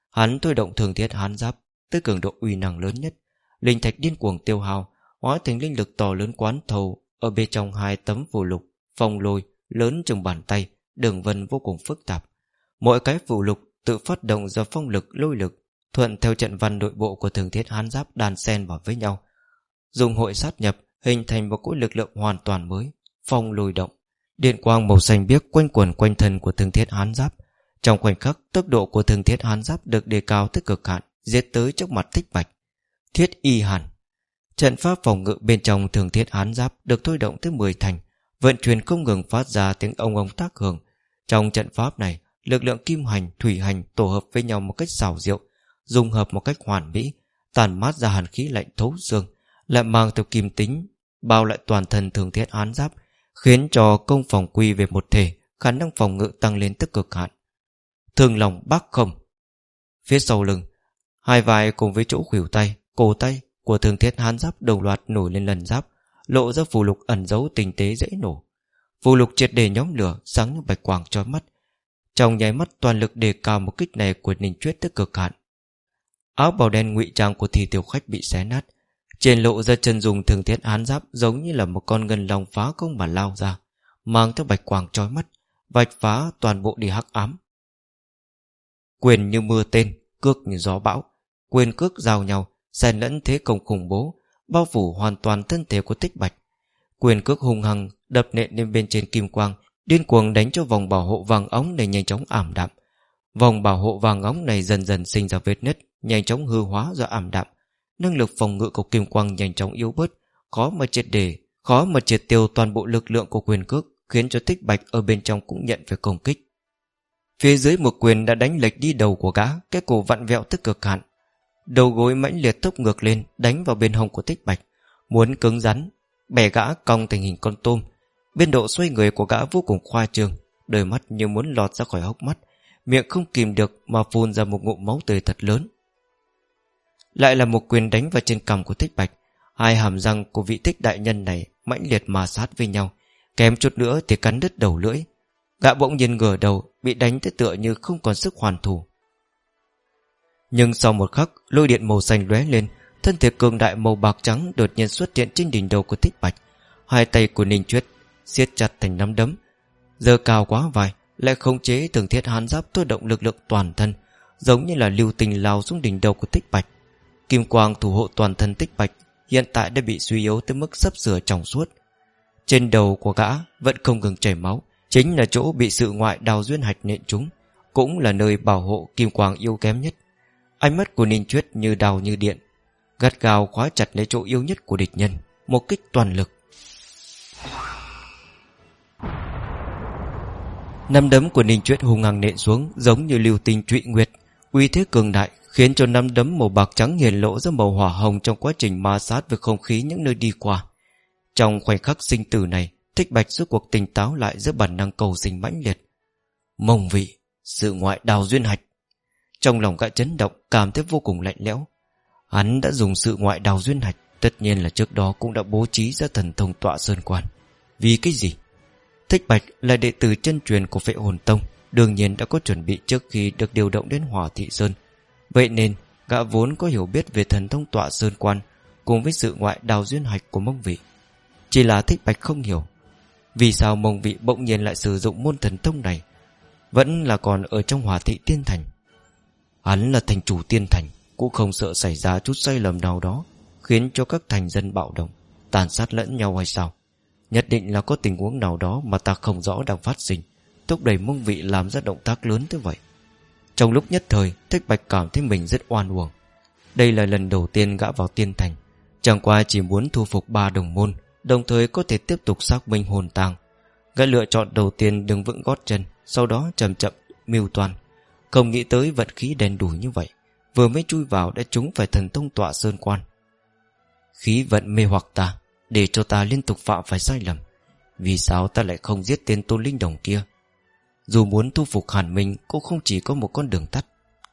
Hắn thôi động thường thiết hán giáp Tới cường độ uy năng lớn nhất. Linh thạch điên cuồng tiêu hao, Hóa thành linh lực to lớn quán thầu Ở bên trong hai tấm phù lục, Phong lôi, lớn chừng bàn tay, Đường vân vô cùng phức tạp. Mỗi cái phù lục tự phát động do phong lực, lôi lực, Thuận theo trận văn nội bộ của thường thiết hán giáp đàn sen vào với nhau. Dùng hội sát nhập, Hình thành một cỗ lực lượng hoàn toàn mới, Phong lôi động. Điện quang màu xanh biếc quanh quẩn quanh thân của thường thiết hán giáp. Trong khoảnh khắc, tốc độ của thường thiết hán giáp được đề cao tới cực hạn. Giết tới trước mặt thích bạch. Thiết y hàn. Trận pháp phòng ngự bên trong thường thiết hán giáp Được thôi động tới 10 thành Vận chuyển không ngừng phát ra tiếng ông ông tác hưởng. Trong trận pháp này Lực lượng kim hành, thủy hành tổ hợp với nhau một cách xảo diệu dùng hợp một cách hoàn mỹ Tàn mát ra hàn khí lạnh thấu xương Lại mang theo kim tính Bao lại toàn thân thường thiết hán giáp Khiến cho công phòng quy về một thể Khả năng phòng ngự tăng lên tức cực hạn. Thường lòng bác không. Phía sau lưng Hai vai cùng với chỗ khuỷu tay, Cổ tay của thường thiết hán giáp đồng loạt nổi lên lần giáp, Lộ ra phù lục ẩn giấu tinh tế dễ nổ. Phù lục triệt đề nhóm lửa, Sáng như bạch quang trói mắt. Trong nháy mắt, toàn lực đề cao một kích này Của Ninh Chuyết tới cực hạn. Áo bào đen ngụy trang của thi tiểu khách bị xé nát, Trên lộ ra chân dùng thường thiết hán giáp Giống như là một con ngân lòng phá công mà lao ra, Mang theo bạch quang trói mắt, Vạch phá toàn bộ đi hắc ám. Quyền như mưa tên, Cước như gió bão. Quyền cước giao nhau, xen lẫn thế công khủng bố, bao phủ hoàn toàn thân thể của tích bạch. Quyền cước hung hăng đập nện lên bên trên kim quang, điên cuồng đánh cho vòng bảo hộ vàng óng này nhanh chóng ảm đạm. Vòng bảo hộ vàng óng này dần dần sinh ra vết nứt, nhanh chóng hư hóa do ảm đạm. Năng lực phòng ngự của kim quang nhanh chóng yếu bớt, khó mà triệt đề khó mà triệt tiêu toàn bộ lực lượng của quyền cước, khiến cho tích bạch ở bên trong cũng nhận phải công kích. Phía dưới một quyền đã đánh lệch đi đầu của gã, cái cổ vặn vẹo tức cực hạn. Đầu gối mãnh liệt thúc ngược lên, Đánh vào bên hông của tích bạch. Muốn cứng rắn, Bẻ gã cong thành hình con tôm. Biên độ xoay người của gã vô cùng khoa trương, Đôi mắt như muốn lọt ra khỏi hốc mắt. Miệng không kìm được mà phun ra một ngụm máu tươi thật lớn. Lại là một quyền đánh vào trên cằm của thích bạch. Hai hàm răng của vị thích đại nhân này Mãnh liệt mà sát với nhau. Kém chút nữa thì cắn đứt đầu lưỡi. Gã bỗng nhiên ngửa đầu, Bị đánh tới tựa như không còn sức hoàn thủ nhưng sau một khắc, Lôi điện màu xanh lóe lên, Thân thể cường đại màu bạc trắng đột nhiên xuất hiện trên đỉnh đầu của thích bạch. Hai tay của Ninh Chuyết siết chặt thành nắm đấm. Giờ cao quá vài Lại không chế thường thiết hán giáp thôi động lực lượng toàn thân, Giống như là lưu tình lao xuống đỉnh đầu của tích bạch. Kim quang thủ hộ toàn thân tích bạch Hiện tại đã bị suy yếu tới mức sắp sửa trong suốt. Trên đầu của gã Vẫn không ngừng chảy máu, Chính là chỗ bị sự ngoại đào duyên hạch nện chúng, Cũng là nơi bảo hộ kim quang yếu kém nhất. Ánh mắt của Ninh Chuyết như đào như điện, Gắt gao khóa chặt lấy chỗ yếu nhất của địch nhân, Một kích toàn lực. Năm đấm của Ninh Chuyết hung hăng nện xuống, Giống như lưu tinh trụy nguyệt, Uy thế cường đại Khiến cho năm đấm màu bạc trắng hiền lộ ra màu hỏa hồng Trong quá trình ma sát với không khí những nơi đi qua. Trong khoảnh khắc sinh tử này, Thích Bạch suốt cuộc tỉnh táo lại Giữa bản năng cầu sinh mãnh liệt. Mông vị, Sự ngoại đào duyên hạch trong lòng gã chấn động, Cảm thấy vô cùng lạnh lẽo. Hắn đã dùng sự ngoại đào duyên hạch, Tất nhiên là trước đó cũng đã bố trí ra thần thông tọa sơn quan. Vì cái gì? Thích Bạch là đệ tử chân truyền của vệ hồn tông, Đương nhiên đã có chuẩn bị trước khi được điều động đến Hỏa Thị Sơn. Vậy nên, gã vốn có hiểu biết về thần thông tọa sơn quan Cùng với sự ngoại đào duyên hạch của mông vị. Chỉ là Thích Bạch không hiểu Vì sao mông vị bỗng nhiên lại sử dụng môn thần thông này, Vẫn là còn ở trong Hỏa Thị Tiên Thành. Hắn là thành chủ tiên thành, Cũng không sợ xảy ra chút sai lầm nào đó, Khiến cho các thành dân bạo động, Tàn sát lẫn nhau hay sao? Nhất định là có tình huống nào đó Mà ta không rõ đang phát sinh, Thúc đẩy mông vị làm ra động tác lớn thế vậy. Trong lúc nhất thời, Thích Bạch cảm thấy mình rất oan uổng. Đây là lần đầu tiên gã vào tiên thành, Chẳng qua chỉ muốn thu phục ba đồng môn, Đồng thời có thể tiếp tục xác minh hồn tàng. Gã lựa chọn đầu tiên đứng vững gót chân, Sau đó chậm chậm mưu toàn không nghĩ tới vận khí đèn đủ như vậy, Vừa mới chui vào đã trúng phải thần thông tọa sơn quan. Khí vận mê hoặc ta, Để cho ta liên tục phạm phải sai lầm. Vì sao ta lại không giết tên tôn linh đồng kia? Dù muốn thu phục hàn minh Cũng không chỉ có một con đường tắt.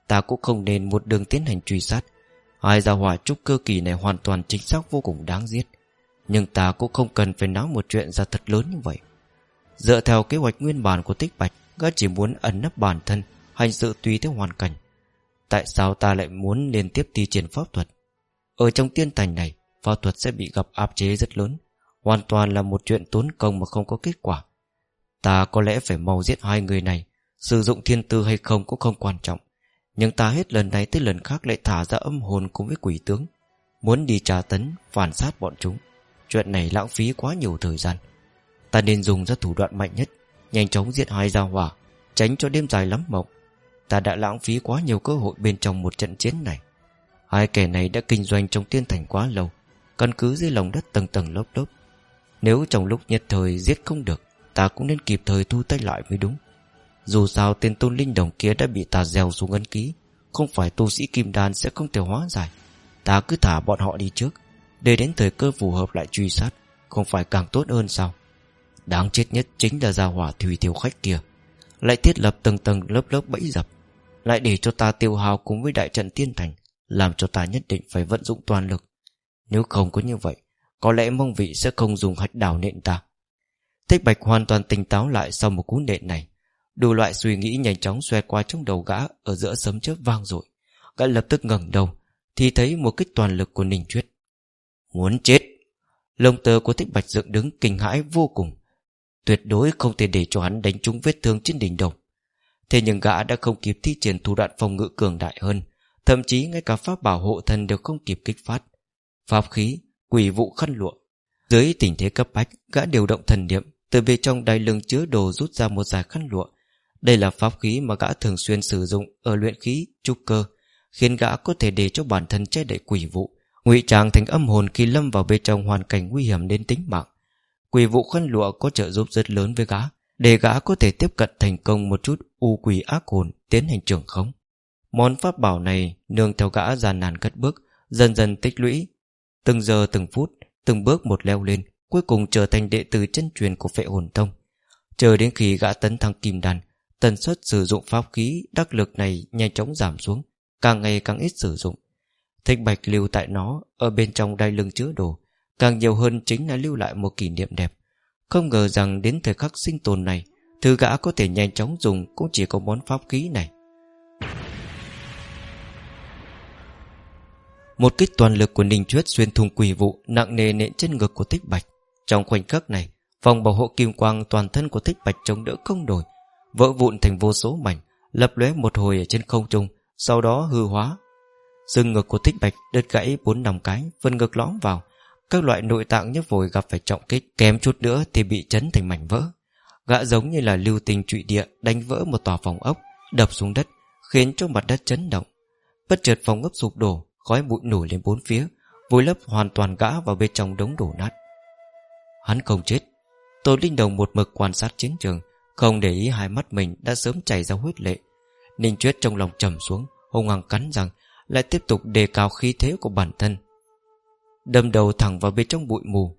Ta cũng không nên một đường tiến hành truy sát. Hai gia hỏa trúc cơ kỳ này hoàn toàn chính xác vô cùng đáng giết. Nhưng ta cũng không cần phải nói một chuyện ra thật lớn như vậy. Dựa theo kế hoạch nguyên bản của tích bạch, Gã chỉ muốn ẩn nấp bản thân Hành sự tùy theo hoàn cảnh. Tại sao ta lại muốn liên tiếp thi triển pháp thuật? Ở trong tiên thành này, Pháp thuật sẽ bị gặp áp chế rất lớn. Hoàn toàn là một chuyện tốn công mà không có kết quả. Ta có lẽ phải mau giết hai người này. Sử dụng thiên tư hay không cũng không quan trọng. Nhưng ta hết lần này tới lần khác lại thả ra âm hồn cùng với quỷ tướng. Muốn đi trả tấn, Phản sát bọn chúng. Chuyện này lãng phí quá nhiều thời gian. Ta nên dùng ra thủ đoạn mạnh nhất. Nhanh chóng giết hai gia hỏa, Tránh cho đêm dài lắm mộng. Ta đã lãng phí quá nhiều cơ hội bên trong một trận chiến này. Hai kẻ này đã kinh doanh trong tiên thành quá lâu, Căn cứ dưới lòng đất tầng tầng lớp lớp. Nếu trong lúc nhất thời giết không được, Ta cũng nên kịp thời thu tay lại mới đúng. Dù sao tên tôn linh đồng kia đã bị ta gieo xuống ấn ký, Không phải tu sĩ kim đan sẽ không thể hóa giải. Ta cứ thả bọn họ đi trước, Để đến thời cơ phù hợp lại truy sát, Không phải càng tốt hơn sao? Đáng chết nhất chính là gia hỏa thủy tiểu khách kia, Lại thiết lập tầng tầng lớp lớp bẫy dập. Lại để cho ta tiêu hao cùng với đại trận tiên thành, Làm cho ta nhất định phải vận dụng toàn lực. Nếu không có như vậy, Có lẽ mong vị sẽ không dùng hạch đảo nện ta. Thích Bạch hoàn toàn tỉnh táo lại Sau một cú nện này. Đủ loại suy nghĩ nhanh chóng xoe qua trong đầu gã Ở giữa sấm chớp vang dội. Gã lập tức ngẩng đầu, Thì thấy một kích toàn lực của Ninh Chuyết. Muốn chết! Lông tơ của Thích Bạch dựng đứng kinh hãi vô cùng. Tuyệt đối không thể để cho hắn đánh trúng vết thương trên đỉnh đầu. Thế nhưng gã đã không kịp thi triển thủ đoạn phòng ngự cường đại hơn Thậm chí ngay cả pháp bảo hộ thân đều không kịp kích phát. Pháp khí, quỷ vụ khăn lụa. Dưới tình thế cấp bách Gã điều động thần niệm Từ bên trong đai lưng chứa đồ rút ra một giải khăn lụa. Đây là pháp khí mà gã thường xuyên sử dụng Ở luyện khí, trúc cơ Khiến gã có thể để cho bản thân che đậy quỷ vụ ngụy trang thành âm hồn khi lâm vào bên trong hoàn cảnh nguy hiểm đến tính mạng. Quỷ vụ khăn lụa có trợ giúp rất lớn với gã. Để gã có thể tiếp cận thành công một chút u quỷ ác hồn tiến hành trưởng khống. Món pháp bảo này nương theo gã gian nàn cất bước, Dần dần tích lũy. Từng giờ từng phút, Từng bước một leo lên, Cuối cùng trở thành đệ tử chân truyền của phệ hồn tông. Chờ đến khi gã tấn thăng kim đàn Tần suất sử dụng pháp khí, đắc lực này nhanh chóng giảm xuống, Càng ngày càng ít sử dụng. Thích bạch lưu tại nó, Ở bên trong đai lưng chứa đồ, Càng nhiều hơn chính là lưu lại một kỷ niệm đẹp. Không ngờ rằng đến thời khắc sinh tồn này Thứ gã có thể nhanh chóng dùng Cũng chỉ có món pháp khí này. Một kích toàn lực của Ninh Chuyết xuyên thùng quỷ vụ Nặng nề nện trên ngực của Thích Bạch. Trong khoảnh khắc này, Vòng bảo hộ kim quang toàn thân của Thích Bạch chống đỡ không đổi, Vỡ vụn thành vô số mảnh, Lập lóe một hồi ở trên không trung, Sau đó hư hóa. Dưng ngực của Thích Bạch đứt gãy bốn năm cái, Phần ngực lõm vào các loại nội tạng như vội gặp phải trọng kích, Kém chút nữa thì bị chấn thành mảnh vỡ. Gã giống như là lưu tình trụy địa, Đánh vỡ một tòa phòng ốc, Đập xuống đất, Khiến cho mặt đất chấn động. Bất chợt phòng ốc sụp đổ, Khói bụi nổi lên bốn phía, Vùi lấp hoàn toàn gã vào bên trong đống đổ nát. Hắn không chết. Tô Linh Đồng một mực quan sát chiến trường, Không để ý hai mắt mình đã sớm chảy ra huyết lệ. Ninh Chuyết trong lòng trầm xuống Hùng hăng cắn rằng Lại tiếp tục đề cao khí thế của bản thân. Đâm đầu thẳng vào bên trong bụi mù.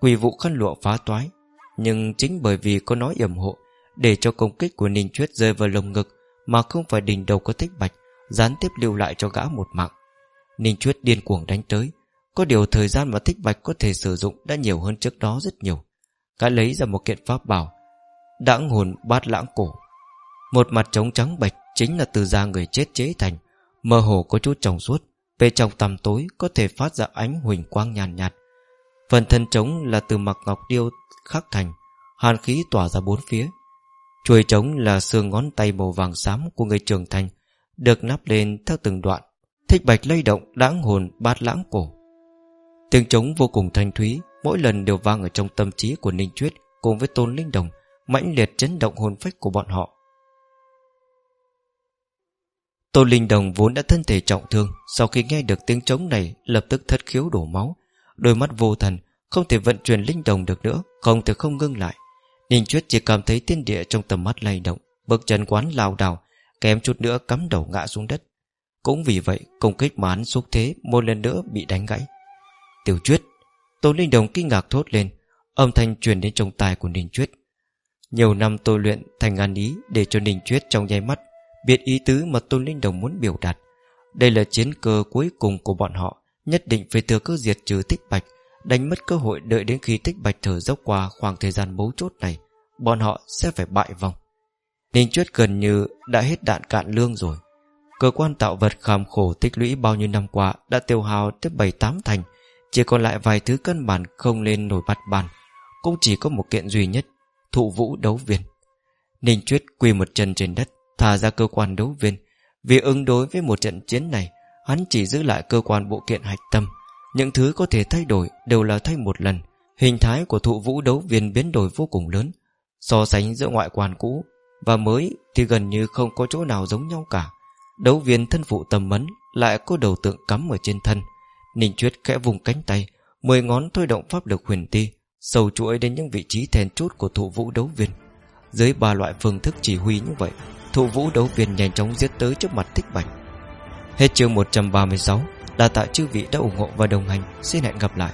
Quỷ vụ khăn lụa phá toái, Nhưng chính bởi vì có nói yểm hộ, Để cho công kích của Ninh Chuyết rơi vào lồng ngực Mà không phải đỉnh đầu có thích bạch, Gián tiếp lưu lại cho gã một mạng. Ninh Chuyết điên cuồng đánh tới, Có điều thời gian mà thích bạch có thể sử dụng Đã nhiều hơn trước đó rất nhiều. Gã lấy ra một kiện pháp bảo Đãng hồn bát lãng cổ. Một mặt trống trắng bạch Chính là từ da người chết chế thành, Mơ hồ có chút trong suốt về trong tầm tối có thể phát ra ánh huỳnh quang nhàn nhạt, nhạt. Phần thân trống là từ mặc ngọc điêu khắc thành Hàn khí tỏa ra bốn phía. Chuôi trống là xương ngón tay màu vàng xám của người trưởng thành Được nắp lên theo từng đoạn Thích bạch lay động lãng hồn bát lãng cổ. Tiếng trống vô cùng thanh thúy Mỗi lần đều vang ở trong tâm trí của Ninh Chuyết Cùng với Tôn Linh Đồng mãnh liệt chấn động hồn phách của bọn họ. Tô Linh Đồng vốn đã thân thể trọng thương, Sau khi nghe được tiếng trống này, Lập tức thất khiếu đổ máu. Đôi mắt vô thần, Không thể vận chuyển linh đồng được nữa, Không thể không ngưng lại. Ninh Chuyết chỉ cảm thấy tiên địa trong tầm mắt lay động, Bước chân quán lao đảo, Kém chút nữa cắm đầu ngã xuống đất. Cũng vì vậy, công kích mà hắn xúc thế Một lần nữa bị đánh gãy. Tiểu Chuyết, Tô Linh Đồng kinh ngạc thốt lên, Âm thanh truyền đến trong tai của Ninh Chuyết. Nhiều năm tôi luyện thành ngàn ý Để cho Ninh Chuyết trong nháy mắt Biết ý tứ mà Tôn Linh Đồng muốn biểu đạt, Đây là chiến cơ cuối cùng của bọn họ, Nhất định phải thừa cơ diệt trừ tích bạch, Đánh mất cơ hội đợi đến khi tích bạch thở dốc qua khoảng thời gian bấu chốt này, Bọn họ sẽ phải bại vòng. Ninh Chuyết gần như đã hết đạn cạn lương rồi. Cơ quan tạo vật kham khổ tích lũy bao nhiêu năm qua Đã tiêu hao tới 7-8 thành, Chỉ còn lại vài thứ cân bản không lên nổi bật bàn, Cũng chỉ có một kiện duy nhất, Thụ vũ đấu viên. Ninh Chuyết quỳ một chân trên đất Thả ra cơ quan đấu viên. Vì ứng đối với một trận chiến này, Hắn chỉ giữ lại cơ quan bộ kiện hạch tâm. Những thứ có thể thay đổi Đều là thay một lần. Hình thái của thụ vũ đấu viên biến đổi vô cùng lớn. So sánh giữa ngoại quan cũ Và mới thì gần như không có chỗ nào giống nhau cả. Đấu viên thân phụ tầm mấn Lại có đầu tượng cắm ở trên thân. Ninh Chuyết khẽ vùng cánh tay, Mười ngón thôi động pháp lực huyền ti Sầu chuỗi đến những vị trí then chốt của thụ vũ đấu viên. Dưới ba loại phương thức chỉ huy như vậy Thụ vũ đấu viên nhanh chóng giết tới trước mặt thích bạch Hết chương 136 Đà tạ chư vị đã ủng hộ và đồng hành. Xin hẹn gặp lại.